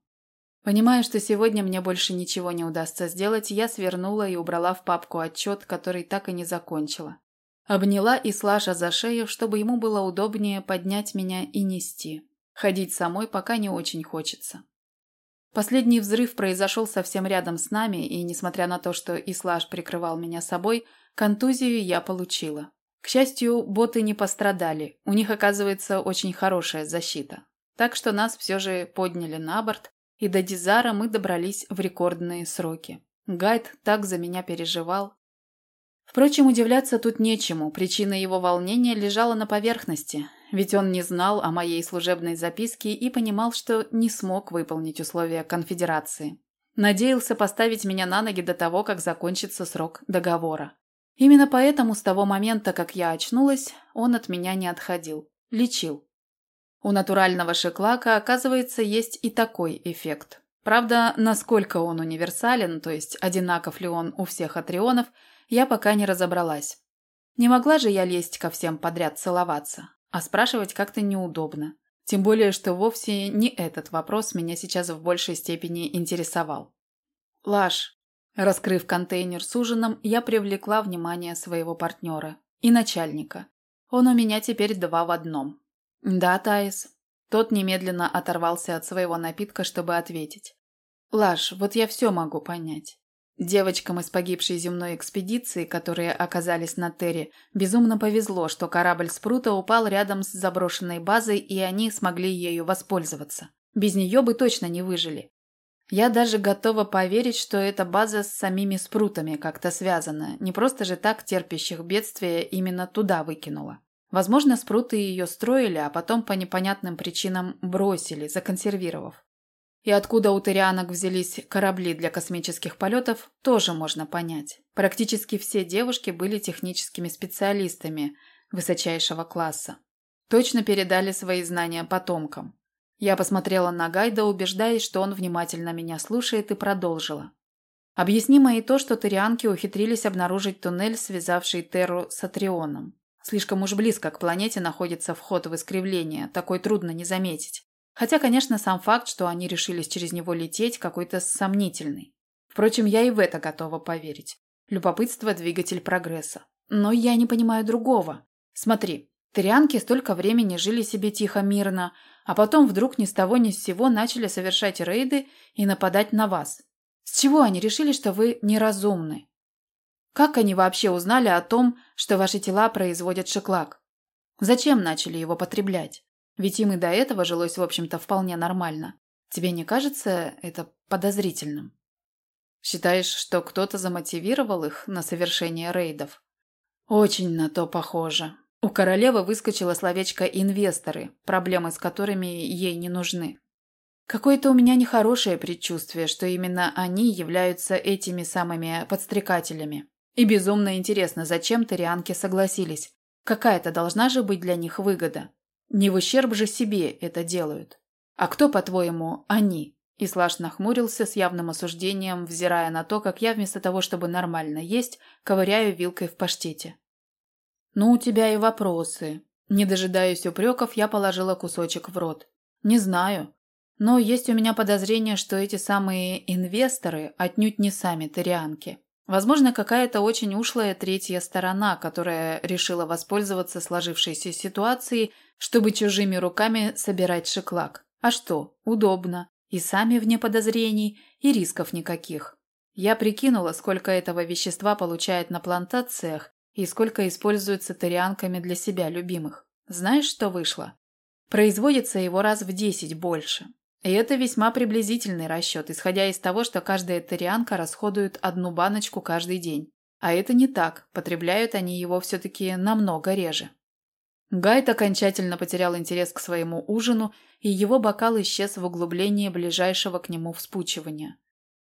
Понимая, что сегодня мне больше ничего не удастся сделать, я свернула и убрала в папку отчет, который так и не закончила. Обняла и Слаша за шею, чтобы ему было удобнее поднять меня и нести. Ходить самой пока не очень хочется. Последний взрыв произошел совсем рядом с нами, и, несмотря на то, что Ислаш прикрывал меня собой, контузию я получила. К счастью, боты не пострадали, у них оказывается очень хорошая защита. Так что нас все же подняли на борт, и до Дизара мы добрались в рекордные сроки. Гайд так за меня переживал. Впрочем, удивляться тут нечему, причина его волнения лежала на поверхности, ведь он не знал о моей служебной записке и понимал, что не смог выполнить условия конфедерации. Надеялся поставить меня на ноги до того, как закончится срок договора. Именно поэтому с того момента, как я очнулась, он от меня не отходил. Лечил. У натурального шеклака, оказывается, есть и такой эффект. Правда, насколько он универсален, то есть одинаков ли он у всех атрионов, я пока не разобралась. Не могла же я лезть ко всем подряд целоваться, а спрашивать как-то неудобно. Тем более, что вовсе не этот вопрос меня сейчас в большей степени интересовал. «Лаш», раскрыв контейнер с ужином, я привлекла внимание своего партнера и начальника. Он у меня теперь два в одном. «Да, Таис». Тот немедленно оторвался от своего напитка, чтобы ответить. Лаш, вот я все могу понять. Девочкам из погибшей земной экспедиции, которые оказались на Терре, безумно повезло, что корабль Спрута упал рядом с заброшенной базой, и они смогли ею воспользоваться. Без нее бы точно не выжили. Я даже готова поверить, что эта база с самими Спрутами как-то связана, не просто же так терпящих бедствия именно туда выкинула. Возможно, Спруты ее строили, а потом по непонятным причинам бросили, законсервировав. И откуда у Торианок взялись корабли для космических полетов, тоже можно понять. Практически все девушки были техническими специалистами высочайшего класса. Точно передали свои знания потомкам. Я посмотрела на Гайда, убеждаясь, что он внимательно меня слушает, и продолжила. Объяснимо и то, что Торианки ухитрились обнаружить туннель, связавший Терру с Атрионом. Слишком уж близко к планете находится вход в искривление, такой трудно не заметить. Хотя, конечно, сам факт, что они решились через него лететь, какой-то сомнительный. Впрочем, я и в это готова поверить. Любопытство – двигатель прогресса. Но я не понимаю другого. Смотри, Тырианки столько времени жили себе тихо, мирно, а потом вдруг ни с того ни с сего начали совершать рейды и нападать на вас. С чего они решили, что вы неразумны? Как они вообще узнали о том, что ваши тела производят шеклак? Зачем начали его потреблять? Ведь им и до этого жилось, в общем-то, вполне нормально. Тебе не кажется это подозрительным? Считаешь, что кто-то замотивировал их на совершение рейдов? Очень на то похоже. У королевы выскочило словечко «инвесторы», проблемы с которыми ей не нужны. Какое-то у меня нехорошее предчувствие, что именно они являются этими самыми подстрекателями. И безумно интересно, зачем тарианки согласились. Какая-то должна же быть для них выгода. Не в ущерб же себе это делают. А кто, по-твоему, они? Ислаш нахмурился с явным осуждением, взирая на то, как я вместо того, чтобы нормально есть, ковыряю вилкой в паштете. «Ну, у тебя и вопросы». Не дожидаясь упреков, я положила кусочек в рот. «Не знаю. Но есть у меня подозрение, что эти самые инвесторы отнюдь не сами тарианки. Возможно, какая-то очень ушлая третья сторона, которая решила воспользоваться сложившейся ситуацией, чтобы чужими руками собирать шиклак. А что, удобно. И сами вне подозрений, и рисков никаких. Я прикинула, сколько этого вещества получает на плантациях и сколько используется тарианками для себя любимых. Знаешь, что вышло? Производится его раз в десять больше. И это весьма приблизительный расчет, исходя из того, что каждая тарианка расходует одну баночку каждый день. А это не так, потребляют они его все-таки намного реже. Гайд окончательно потерял интерес к своему ужину, и его бокал исчез в углублении ближайшего к нему вспучивания.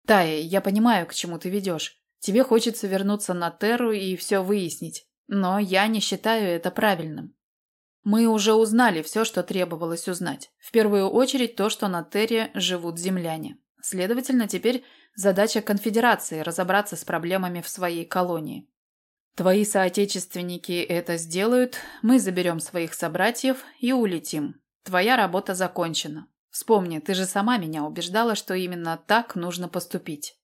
«Тая, я понимаю, к чему ты ведешь. Тебе хочется вернуться на Терру и все выяснить, но я не считаю это правильным. Мы уже узнали все, что требовалось узнать. В первую очередь то, что на Терре живут земляне. Следовательно, теперь задача конфедерации – разобраться с проблемами в своей колонии. Твои соотечественники это сделают, мы заберем своих собратьев и улетим. Твоя работа закончена. Вспомни, ты же сама меня убеждала, что именно так нужно поступить.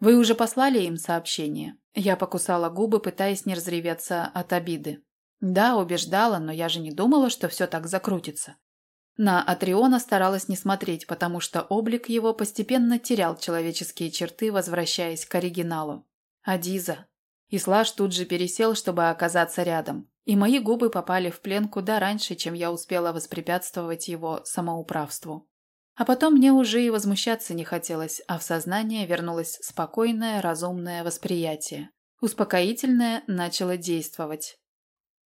Вы уже послали им сообщение? Я покусала губы, пытаясь не разреветься от обиды. Да, убеждала, но я же не думала, что все так закрутится. На Атриона старалась не смотреть, потому что облик его постепенно терял человеческие черты, возвращаясь к оригиналу. Адиза. Ислаш тут же пересел, чтобы оказаться рядом, и мои губы попали в плен куда раньше, чем я успела воспрепятствовать его самоуправству. А потом мне уже и возмущаться не хотелось, а в сознание вернулось спокойное, разумное восприятие. Успокоительное начало действовать.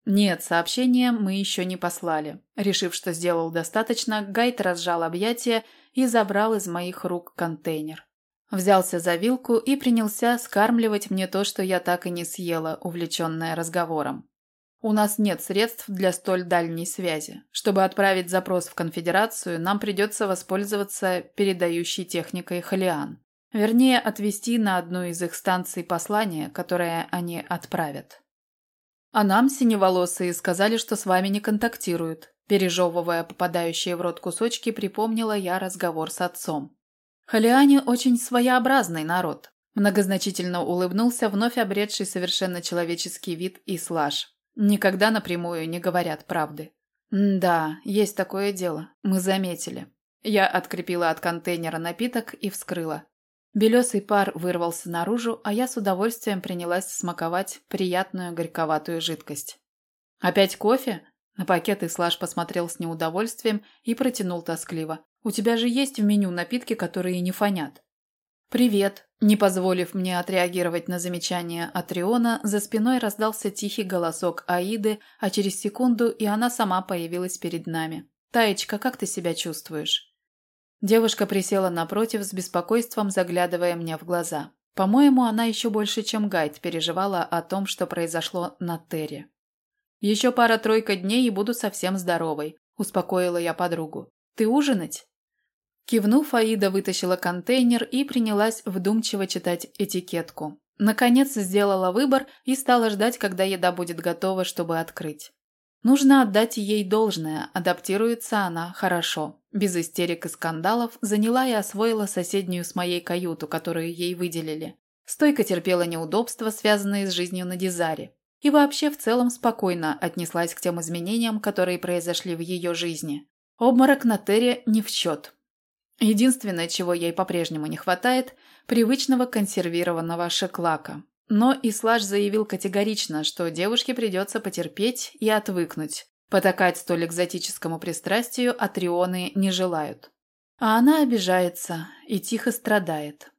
Нет, сообщение мы еще не послали. Решив, что сделал достаточно, Гайд разжал объятия и забрал из моих рук контейнер. Взялся за вилку и принялся скармливать мне то, что я так и не съела, увлеченная разговором. У нас нет средств для столь дальней связи. Чтобы отправить запрос в конфедерацию, нам придется воспользоваться передающей техникой Халиан. Вернее, отвести на одну из их станций послание, которое они отправят. А нам, синеволосые, сказали, что с вами не контактируют. Пережевывая попадающие в рот кусочки, припомнила я разговор с отцом. Халиане очень своеобразный народ. Многозначительно улыбнулся вновь обретший совершенно человеческий вид и слаж. Никогда напрямую не говорят правды. «Да, есть такое дело. Мы заметили». Я открепила от контейнера напиток и вскрыла. Белесый пар вырвался наружу, а я с удовольствием принялась смаковать приятную горьковатую жидкость. «Опять кофе?» На пакет Ислаш посмотрел с неудовольствием и протянул тоскливо. «У тебя же есть в меню напитки, которые не фонят». «Привет!» Не позволив мне отреагировать на замечание Атриона, за спиной раздался тихий голосок Аиды, а через секунду и она сама появилась перед нами. «Таечка, как ты себя чувствуешь?» Девушка присела напротив с беспокойством, заглядывая мне в глаза. По-моему, она еще больше, чем Гайд, переживала о том, что произошло на Терре. «Еще пара-тройка дней и буду совсем здоровой», – успокоила я подругу. «Ты ужинать?» Кивнув, Аида вытащила контейнер и принялась вдумчиво читать этикетку. Наконец сделала выбор и стала ждать, когда еда будет готова, чтобы открыть. Нужно отдать ей должное, адаптируется она хорошо. Без истерик и скандалов заняла и освоила соседнюю с моей каюту, которую ей выделили. Стойко терпела неудобства, связанные с жизнью на Дизаре. И вообще в целом спокойно отнеслась к тем изменениям, которые произошли в ее жизни. Обморок на Терре не в счет. Единственное, чего ей по-прежнему не хватает – привычного консервированного шеклака. Но Ислаш заявил категорично, что девушке придется потерпеть и отвыкнуть. Потакать столь экзотическому пристрастию атрионы не желают. А она обижается и тихо страдает.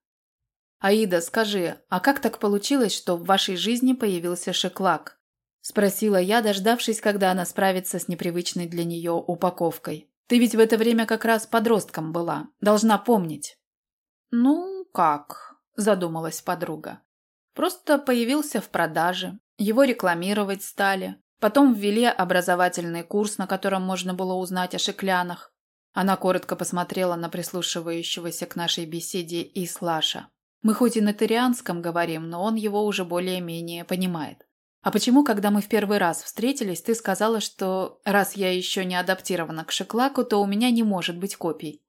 «Аида, скажи, а как так получилось, что в вашей жизни появился шеклак?» – спросила я, дождавшись, когда она справится с непривычной для нее упаковкой. Ты ведь в это время как раз подростком была. Должна помнить». «Ну, как?» – задумалась подруга. «Просто появился в продаже. Его рекламировать стали. Потом ввели образовательный курс, на котором можно было узнать о шеклянах. Она коротко посмотрела на прислушивающегося к нашей беседе Ислаша. Мы хоть и на тарианском говорим, но он его уже более-менее понимает. «А почему, когда мы в первый раз встретились, ты сказала, что раз я еще не адаптирована к шеклаку, то у меня не может быть копий?»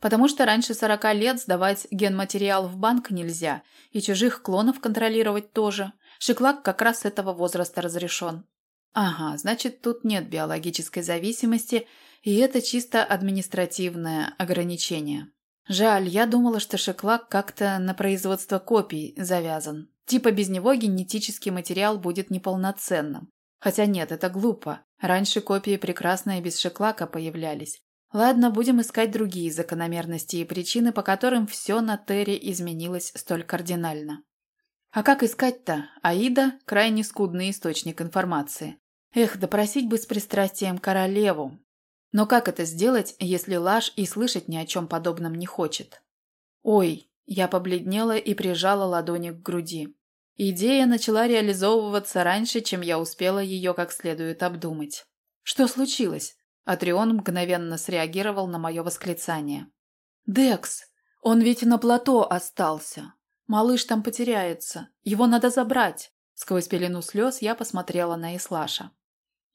«Потому что раньше сорока лет сдавать генматериал в банк нельзя, и чужих клонов контролировать тоже. Шеклак как раз с этого возраста разрешен». «Ага, значит, тут нет биологической зависимости, и это чисто административное ограничение». Жаль, я думала, что шеклак как-то на производство копий завязан. Типа без него генетический материал будет неполноценным. Хотя нет, это глупо. Раньше копии прекрасно и без шеклака появлялись. Ладно, будем искать другие закономерности и причины, по которым все на Терре изменилось столь кардинально. А как искать-то? Аида – крайне скудный источник информации. Эх, допросить бы с пристрастием королеву. Но как это сделать, если Лаш и слышать ни о чем подобном не хочет? Ой, я побледнела и прижала ладони к груди. Идея начала реализовываться раньше, чем я успела ее как следует обдумать. «Что случилось?» Атрион мгновенно среагировал на мое восклицание. «Декс! Он ведь на плато остался. Малыш там потеряется. Его надо забрать!» Сквозь пелену слез я посмотрела на Ислаша.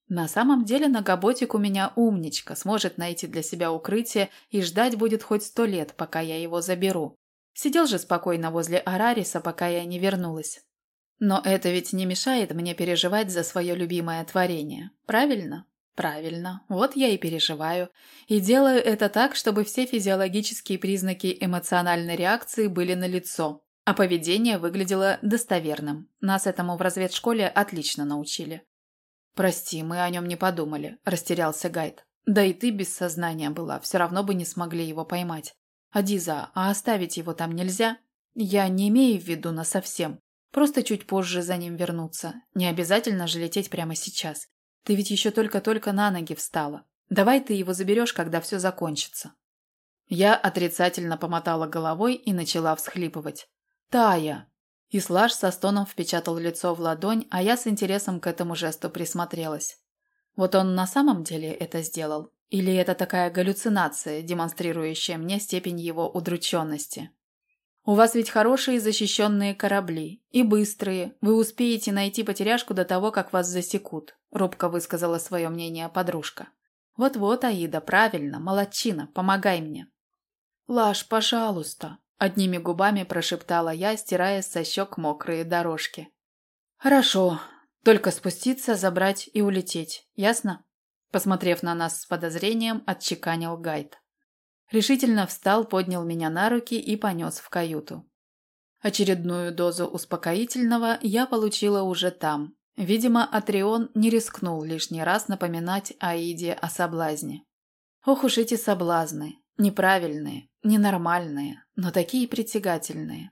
На самом деле Нагоботик у меня умничка, сможет найти для себя укрытие и ждать будет хоть сто лет, пока я его заберу. Сидел же спокойно возле Арариса, пока я не вернулась. Но это ведь не мешает мне переживать за свое любимое творение. Правильно? Правильно. Вот я и переживаю. И делаю это так, чтобы все физиологические признаки эмоциональной реакции были налицо, а поведение выглядело достоверным. Нас этому в разведшколе отлично научили. «Прости, мы о нем не подумали», – растерялся Гайд. «Да и ты без сознания была, все равно бы не смогли его поймать. Адиза, а оставить его там нельзя? Я не имею в виду насовсем. Просто чуть позже за ним вернуться. Не обязательно же лететь прямо сейчас. Ты ведь еще только-только на ноги встала. Давай ты его заберешь, когда все закончится. Я отрицательно помотала головой и начала всхлипывать. «Тая!» Ислаш со стоном впечатал лицо в ладонь, а я с интересом к этому жесту присмотрелась. Вот он на самом деле это сделал? Или это такая галлюцинация, демонстрирующая мне степень его удрученности? У вас ведь хорошие защищенные корабли. И быстрые. Вы успеете найти потеряшку до того, как вас засекут», – робко высказала свое мнение подружка. «Вот-вот, Аида, правильно, молодчина, помогай мне». «Лаш, пожалуйста», – одними губами прошептала я, стирая со щек мокрые дорожки. «Хорошо, только спуститься, забрать и улететь, ясно?» Посмотрев на нас с подозрением, отчеканил Гайд. Решительно встал, поднял меня на руки и понес в каюту. Очередную дозу успокоительного я получила уже там. Видимо, Атрион не рискнул лишний раз напоминать Аиде о соблазне. Ох уж эти соблазны. Неправильные, ненормальные, но такие притягательные.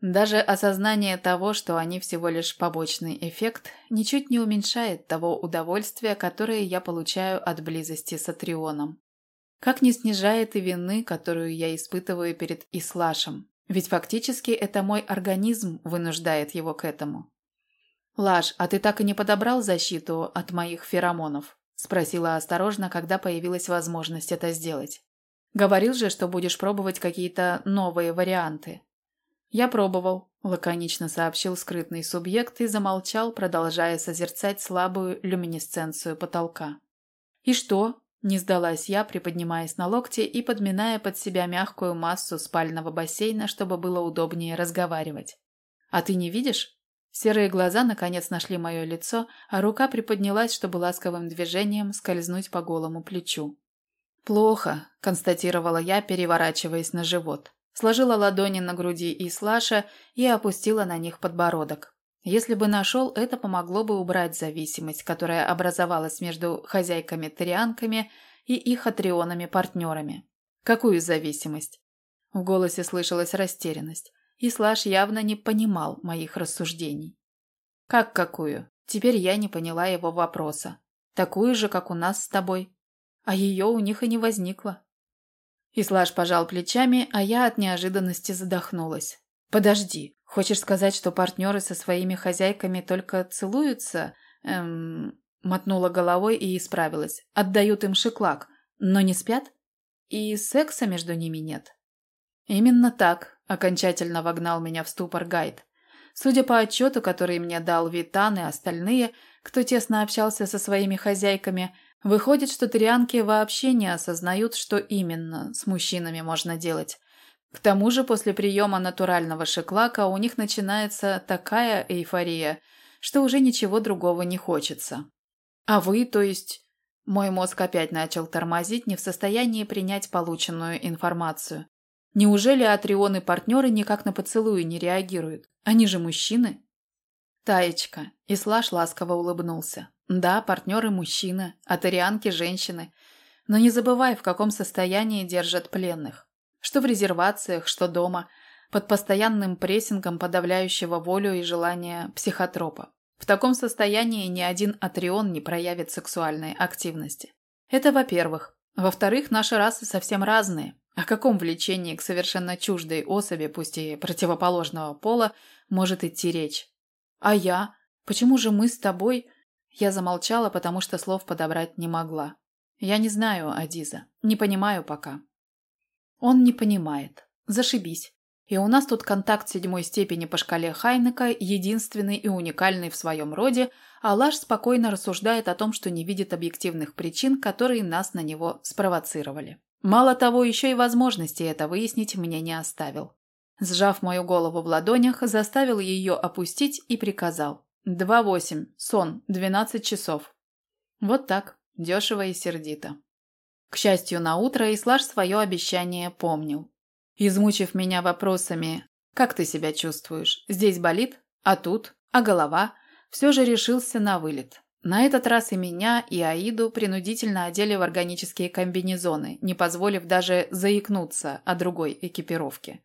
Даже осознание того, что они всего лишь побочный эффект, ничуть не уменьшает того удовольствия, которое я получаю от близости с Атрионом. Как не снижает и вины, которую я испытываю перед Ислашем. Ведь фактически это мой организм вынуждает его к этому. «Лаш, а ты так и не подобрал защиту от моих феромонов?» – спросила осторожно, когда появилась возможность это сделать. «Говорил же, что будешь пробовать какие-то новые варианты». «Я пробовал», – лаконично сообщил скрытный субъект и замолчал, продолжая созерцать слабую люминесценцию потолка. «И что?» Не сдалась я, приподнимаясь на локте и подминая под себя мягкую массу спального бассейна, чтобы было удобнее разговаривать. «А ты не видишь?» Серые глаза наконец нашли мое лицо, а рука приподнялась, чтобы ласковым движением скользнуть по голому плечу. «Плохо», – констатировала я, переворачиваясь на живот. Сложила ладони на груди и слаша и опустила на них подбородок. Если бы нашел, это помогло бы убрать зависимость, которая образовалась между хозяйками-тарианками и их атрионами-партнерами. Какую зависимость? В голосе слышалась растерянность, и Слаш явно не понимал моих рассуждений. Как какую? Теперь я не поняла его вопроса. Такую же, как у нас с тобой. А ее у них и не возникло. Ислаш пожал плечами, а я от неожиданности задохнулась. «Подожди, Хочешь сказать, что партнеры со своими хозяйками только целуются? Эм... Мотнула головой и исправилась. Отдают им шиклак, но не спят? И секса между ними нет? Именно так, окончательно вогнал меня в ступор гайд. Судя по отчету, который мне дал Витан и остальные, кто тесно общался со своими хозяйками, выходит, что тарианки вообще не осознают, что именно с мужчинами можно делать. К тому же после приема натурального шеклака у них начинается такая эйфория, что уже ничего другого не хочется. А вы, то есть... Мой мозг опять начал тормозить, не в состоянии принять полученную информацию. Неужели атрионы-партнеры никак на поцелуи не реагируют? Они же мужчины. Таечка. Ислаш ласково улыбнулся. Да, партнеры мужчины, а тарианки женщины. Но не забывай, в каком состоянии держат пленных. Что в резервациях, что дома, под постоянным прессингом подавляющего волю и желания психотропа. В таком состоянии ни один атрион не проявит сексуальной активности. Это во-первых. Во-вторых, наши расы совсем разные. О каком влечении к совершенно чуждой особи, пусть и противоположного пола, может идти речь? А я? Почему же мы с тобой? Я замолчала, потому что слов подобрать не могла. Я не знаю, Адиза. Не понимаю пока. Он не понимает. Зашибись. И у нас тут контакт седьмой степени по шкале Хайнека, единственный и уникальный в своем роде, а Лаш спокойно рассуждает о том, что не видит объективных причин, которые нас на него спровоцировали. Мало того, еще и возможности это выяснить мне не оставил. Сжав мою голову в ладонях, заставил ее опустить и приказал. «Два восемь. Сон. Двенадцать часов». Вот так. Дешево и сердито. К счастью, на утро Ислаш свое обещание помнил. Измучив меня вопросами «Как ты себя чувствуешь? Здесь болит? А тут? А голова?» все же решился на вылет. На этот раз и меня, и Аиду принудительно одели в органические комбинезоны, не позволив даже заикнуться о другой экипировке.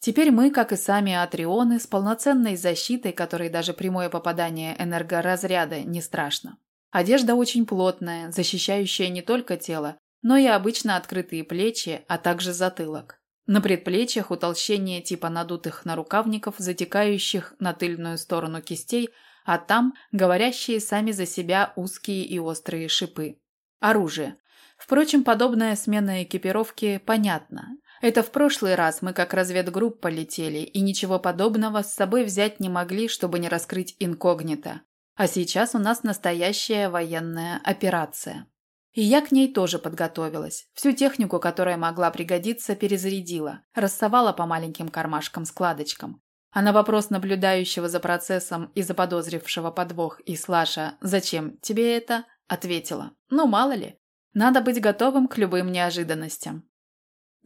Теперь мы, как и сами атрионы, с полноценной защитой, которой даже прямое попадание энергоразряда не страшно. Одежда очень плотная, защищающая не только тело, но и обычно открытые плечи, а также затылок. На предплечьях утолщение типа надутых нарукавников, затекающих на тыльную сторону кистей, а там говорящие сами за себя узкие и острые шипы. Оружие. Впрочем, подобная смена экипировки понятна. Это в прошлый раз мы как разведгруппа летели и ничего подобного с собой взять не могли, чтобы не раскрыть инкогнито. А сейчас у нас настоящая военная операция. И я к ней тоже подготовилась. Всю технику, которая могла пригодиться, перезарядила, рассовала по маленьким кармашкам-складочкам. А на вопрос наблюдающего за процессом и заподозрившего подвох и Слаша «Зачем тебе это?» ответила «Ну, мало ли. Надо быть готовым к любым неожиданностям».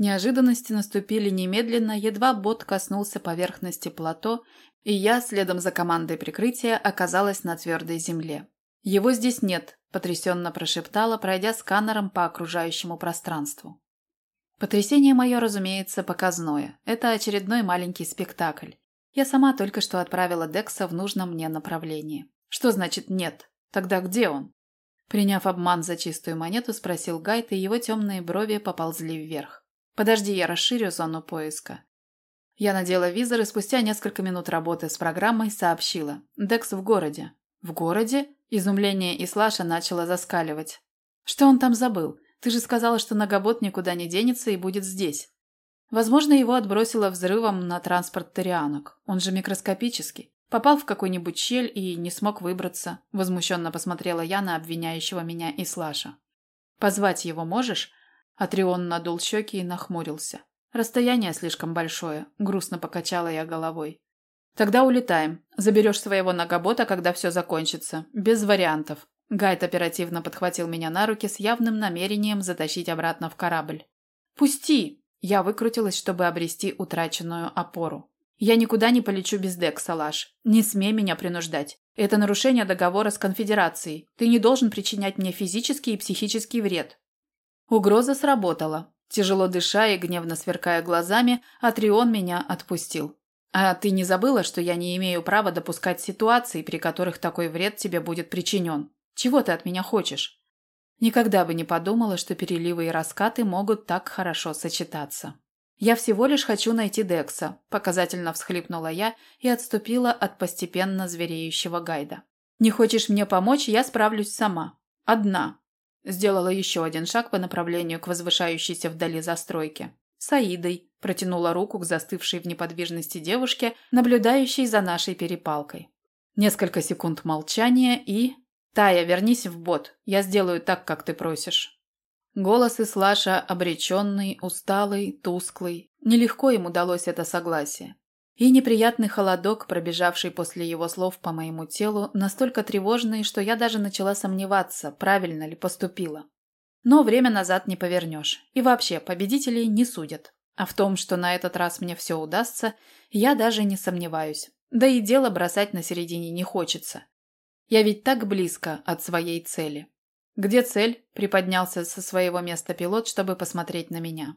Неожиданности наступили немедленно, едва бот коснулся поверхности плато, и я, следом за командой прикрытия, оказалась на твердой земле. «Его здесь нет», – потрясенно прошептала, пройдя сканером по окружающему пространству. Потрясение мое, разумеется, показное. Это очередной маленький спектакль. Я сама только что отправила Декса в нужном мне направлении. Что значит «нет»? Тогда где он? Приняв обман за чистую монету, спросил Гайд, и его темные брови поползли вверх. «Подожди, я расширю зону поиска». Я надела визор и спустя несколько минут работы с программой сообщила. «Декс в городе». «В городе?» Изумление Ислаша начало заскаливать. «Что он там забыл? Ты же сказала, что Нагобот никуда не денется и будет здесь». Возможно, его отбросило взрывом на транспорт Торианок. Он же микроскопический. Попал в какую-нибудь щель и не смог выбраться. Возмущенно посмотрела я на обвиняющего меня Ислаша. «Позвать его можешь?» Атрион надул щеки и нахмурился. «Расстояние слишком большое», – грустно покачала я головой. «Тогда улетаем. Заберешь своего ногобота, когда все закончится. Без вариантов». Гайд оперативно подхватил меня на руки с явным намерением затащить обратно в корабль. «Пусти!» Я выкрутилась, чтобы обрести утраченную опору. «Я никуда не полечу без Декса, Лаш. Не смей меня принуждать. Это нарушение договора с конфедерацией. Ты не должен причинять мне физический и психический вред». Угроза сработала. Тяжело дыша и гневно сверкая глазами, Атрион меня отпустил. А ты не забыла, что я не имею права допускать ситуации, при которых такой вред тебе будет причинен? Чего ты от меня хочешь? Никогда бы не подумала, что переливы и раскаты могут так хорошо сочетаться. Я всего лишь хочу найти Декса, показательно всхлипнула я и отступила от постепенно звереющего гайда. Не хочешь мне помочь, я справлюсь сама. Одна. Сделала еще один шаг по направлению к возвышающейся вдали застройке. Саидой протянула руку к застывшей в неподвижности девушке, наблюдающей за нашей перепалкой. Несколько секунд молчания и... «Тая, вернись в бот. Я сделаю так, как ты просишь». Голос Ислаша обреченный, усталый, тусклый. Нелегко им удалось это согласие. И неприятный холодок, пробежавший после его слов по моему телу, настолько тревожный, что я даже начала сомневаться, правильно ли поступила. Но время назад не повернешь. И вообще, победителей не судят. А в том, что на этот раз мне все удастся, я даже не сомневаюсь. Да и дело бросать на середине не хочется. Я ведь так близко от своей цели. «Где цель?» – приподнялся со своего места пилот, чтобы посмотреть на меня.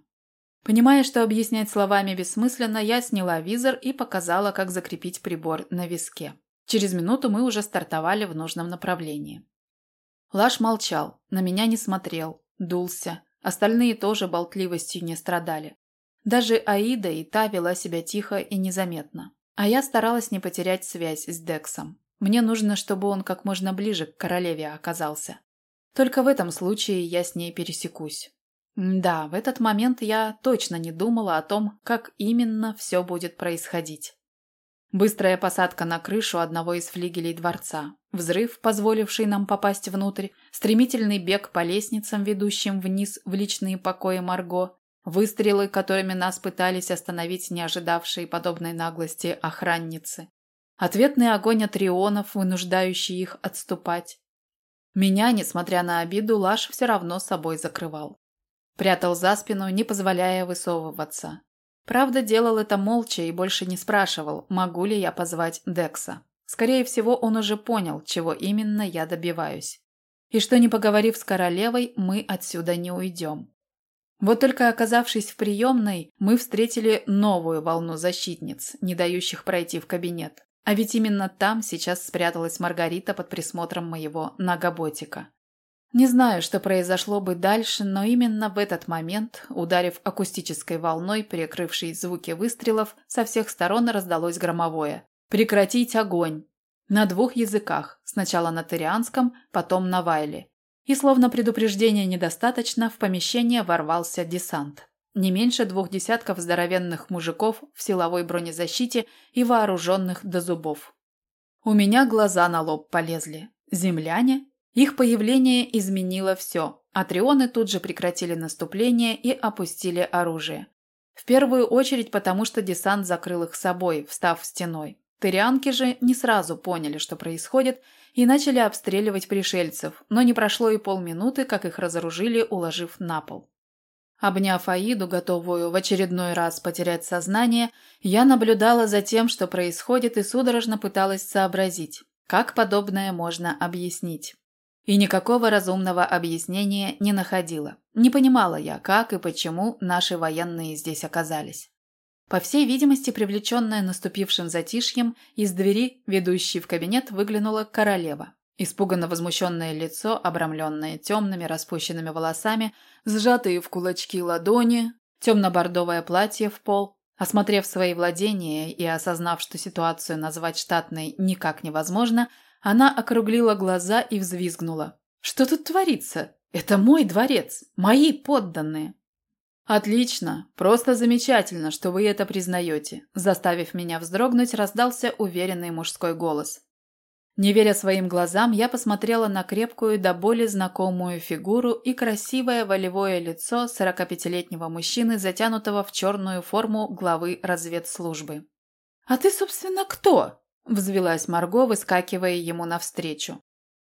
Понимая, что объяснять словами бессмысленно, я сняла визор и показала, как закрепить прибор на виске. Через минуту мы уже стартовали в нужном направлении. Лаш молчал, на меня не смотрел, дулся. Остальные тоже болтливостью не страдали. Даже Аида и та вела себя тихо и незаметно. А я старалась не потерять связь с Дексом. Мне нужно, чтобы он как можно ближе к королеве оказался. Только в этом случае я с ней пересекусь. Да, в этот момент я точно не думала о том, как именно все будет происходить. Быстрая посадка на крышу одного из флигелей дворца, взрыв, позволивший нам попасть внутрь, стремительный бег по лестницам, ведущим вниз в личные покои Марго, выстрелы, которыми нас пытались остановить не ожидавшие подобной наглости охранницы, ответный огонь атрионов, вынуждающий их отступать, меня, несмотря на обиду, Лаш все равно собой закрывал. Прятал за спину, не позволяя высовываться. Правда, делал это молча и больше не спрашивал, могу ли я позвать Декса. Скорее всего, он уже понял, чего именно я добиваюсь. И что, не поговорив с королевой, мы отсюда не уйдем. Вот только оказавшись в приемной, мы встретили новую волну защитниц, не дающих пройти в кабинет. А ведь именно там сейчас спряталась Маргарита под присмотром моего нагоботика. Не знаю, что произошло бы дальше, но именно в этот момент, ударив акустической волной, перекрывшей звуки выстрелов, со всех сторон раздалось громовое. «Прекратить огонь!» На двух языках, сначала на тарианском, потом на вайле. И словно предупреждения недостаточно, в помещение ворвался десант. Не меньше двух десятков здоровенных мужиков в силовой бронезащите и вооруженных до зубов. У меня глаза на лоб полезли. Земляне? Их появление изменило все. Атрионы тут же прекратили наступление и опустили оружие. В первую очередь потому, что десант закрыл их собой, встав стеной. Тырианки же не сразу поняли, что происходит, и начали обстреливать пришельцев, но не прошло и полминуты, как их разоружили, уложив на пол. Обняв Аиду, готовую в очередной раз потерять сознание, я наблюдала за тем, что происходит, и судорожно пыталась сообразить, как подобное можно объяснить. И никакого разумного объяснения не находила. Не понимала я, как и почему наши военные здесь оказались. По всей видимости, привлеченная наступившим затишьем, из двери, ведущей в кабинет, выглянула королева. Испуганно возмущенное лицо, обрамленное темными распущенными волосами, сжатые в кулачки ладони, темно-бордовое платье в пол. Осмотрев свои владения и осознав, что ситуацию назвать штатной никак невозможно, она округлила глаза и взвизгнула. «Что тут творится? Это мой дворец, мои подданные!» «Отлично, просто замечательно, что вы это признаете», заставив меня вздрогнуть, раздался уверенный мужской голос. Не веря своим глазам, я посмотрела на крепкую до боли знакомую фигуру и красивое волевое лицо 45-летнего мужчины, затянутого в черную форму главы разведслужбы. «А ты, собственно, кто?» Взвелась Марго, выскакивая ему навстречу.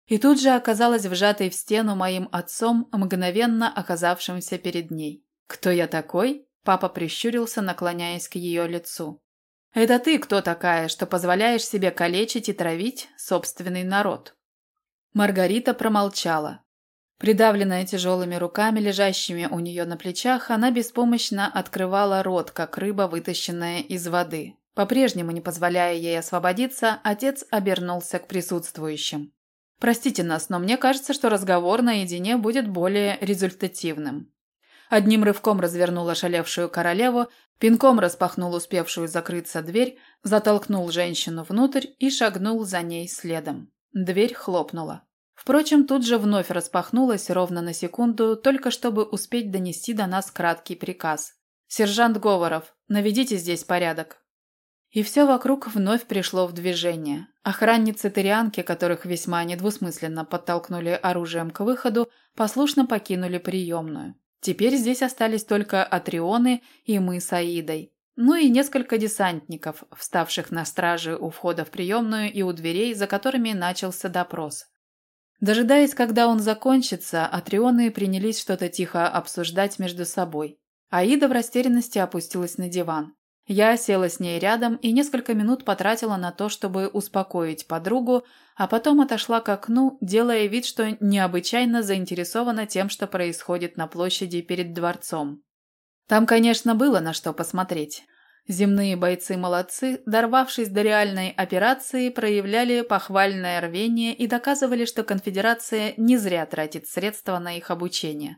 И тут же оказалась вжатой в стену моим отцом, мгновенно оказавшимся перед ней. «Кто я такой?» Папа прищурился, наклоняясь к ее лицу. «Это ты кто такая, что позволяешь себе калечить и травить собственный народ?» Маргарита промолчала. Придавленная тяжелыми руками, лежащими у нее на плечах, она беспомощно открывала рот, как рыба, вытащенная из воды. По-прежнему не позволяя ей освободиться, отец обернулся к присутствующим. «Простите нас, но мне кажется, что разговор наедине будет более результативным». Одним рывком развернул ошалевшую королеву, пинком распахнул успевшую закрыться дверь, затолкнул женщину внутрь и шагнул за ней следом. Дверь хлопнула. Впрочем, тут же вновь распахнулась ровно на секунду, только чтобы успеть донести до нас краткий приказ. «Сержант Говоров, наведите здесь порядок». И все вокруг вновь пришло в движение. Охранницы-тырианки, которых весьма недвусмысленно подтолкнули оружием к выходу, послушно покинули приемную. Теперь здесь остались только Атрионы и мы с Аидой. Ну и несколько десантников, вставших на страже у входа в приемную и у дверей, за которыми начался допрос. Дожидаясь, когда он закончится, Атрионы принялись что-то тихо обсуждать между собой. Аида в растерянности опустилась на диван. Я села с ней рядом и несколько минут потратила на то, чтобы успокоить подругу, а потом отошла к окну, делая вид, что необычайно заинтересована тем, что происходит на площади перед дворцом. Там, конечно, было на что посмотреть. Земные бойцы молодцы, дорвавшись до реальной операции, проявляли похвальное рвение и доказывали, что конфедерация не зря тратит средства на их обучение.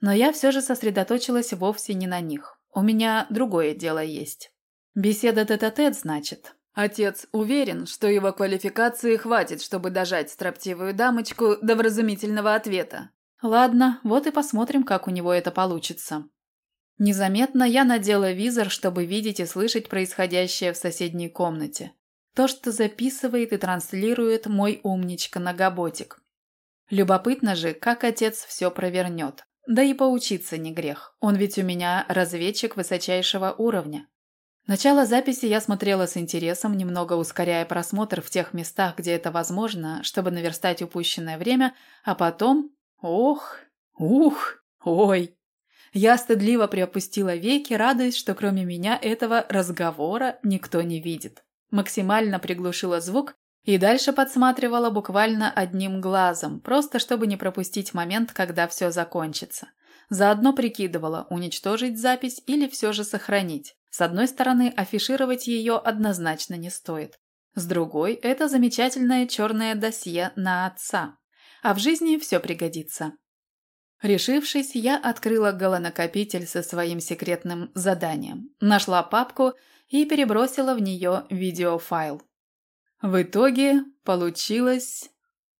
Но я все же сосредоточилась вовсе не на них. У меня другое дело есть. Беседа тет-а-тет, значит. Отец уверен, что его квалификации хватит, чтобы дожать строптивую дамочку до вразумительного ответа. Ладно, вот и посмотрим, как у него это получится. Незаметно я надела визор, чтобы видеть и слышать происходящее в соседней комнате. То, что записывает и транслирует мой умничка-ногоботик. Любопытно же, как отец все провернет. Да и поучиться не грех. Он ведь у меня разведчик высочайшего уровня. Начало записи я смотрела с интересом, немного ускоряя просмотр в тех местах, где это возможно, чтобы наверстать упущенное время, а потом... Ох, ух, ой. Я стыдливо приопустила веки, радуясь, что кроме меня этого разговора никто не видит. Максимально приглушила звук и дальше подсматривала буквально одним глазом, просто чтобы не пропустить момент, когда все закончится. Заодно прикидывала, уничтожить запись или все же сохранить. С одной стороны, афишировать ее однозначно не стоит. С другой, это замечательное черное досье на отца. а в жизни все пригодится. Решившись, я открыла голонакопитель со своим секретным заданием, нашла папку и перебросила в нее видеофайл. В итоге получилось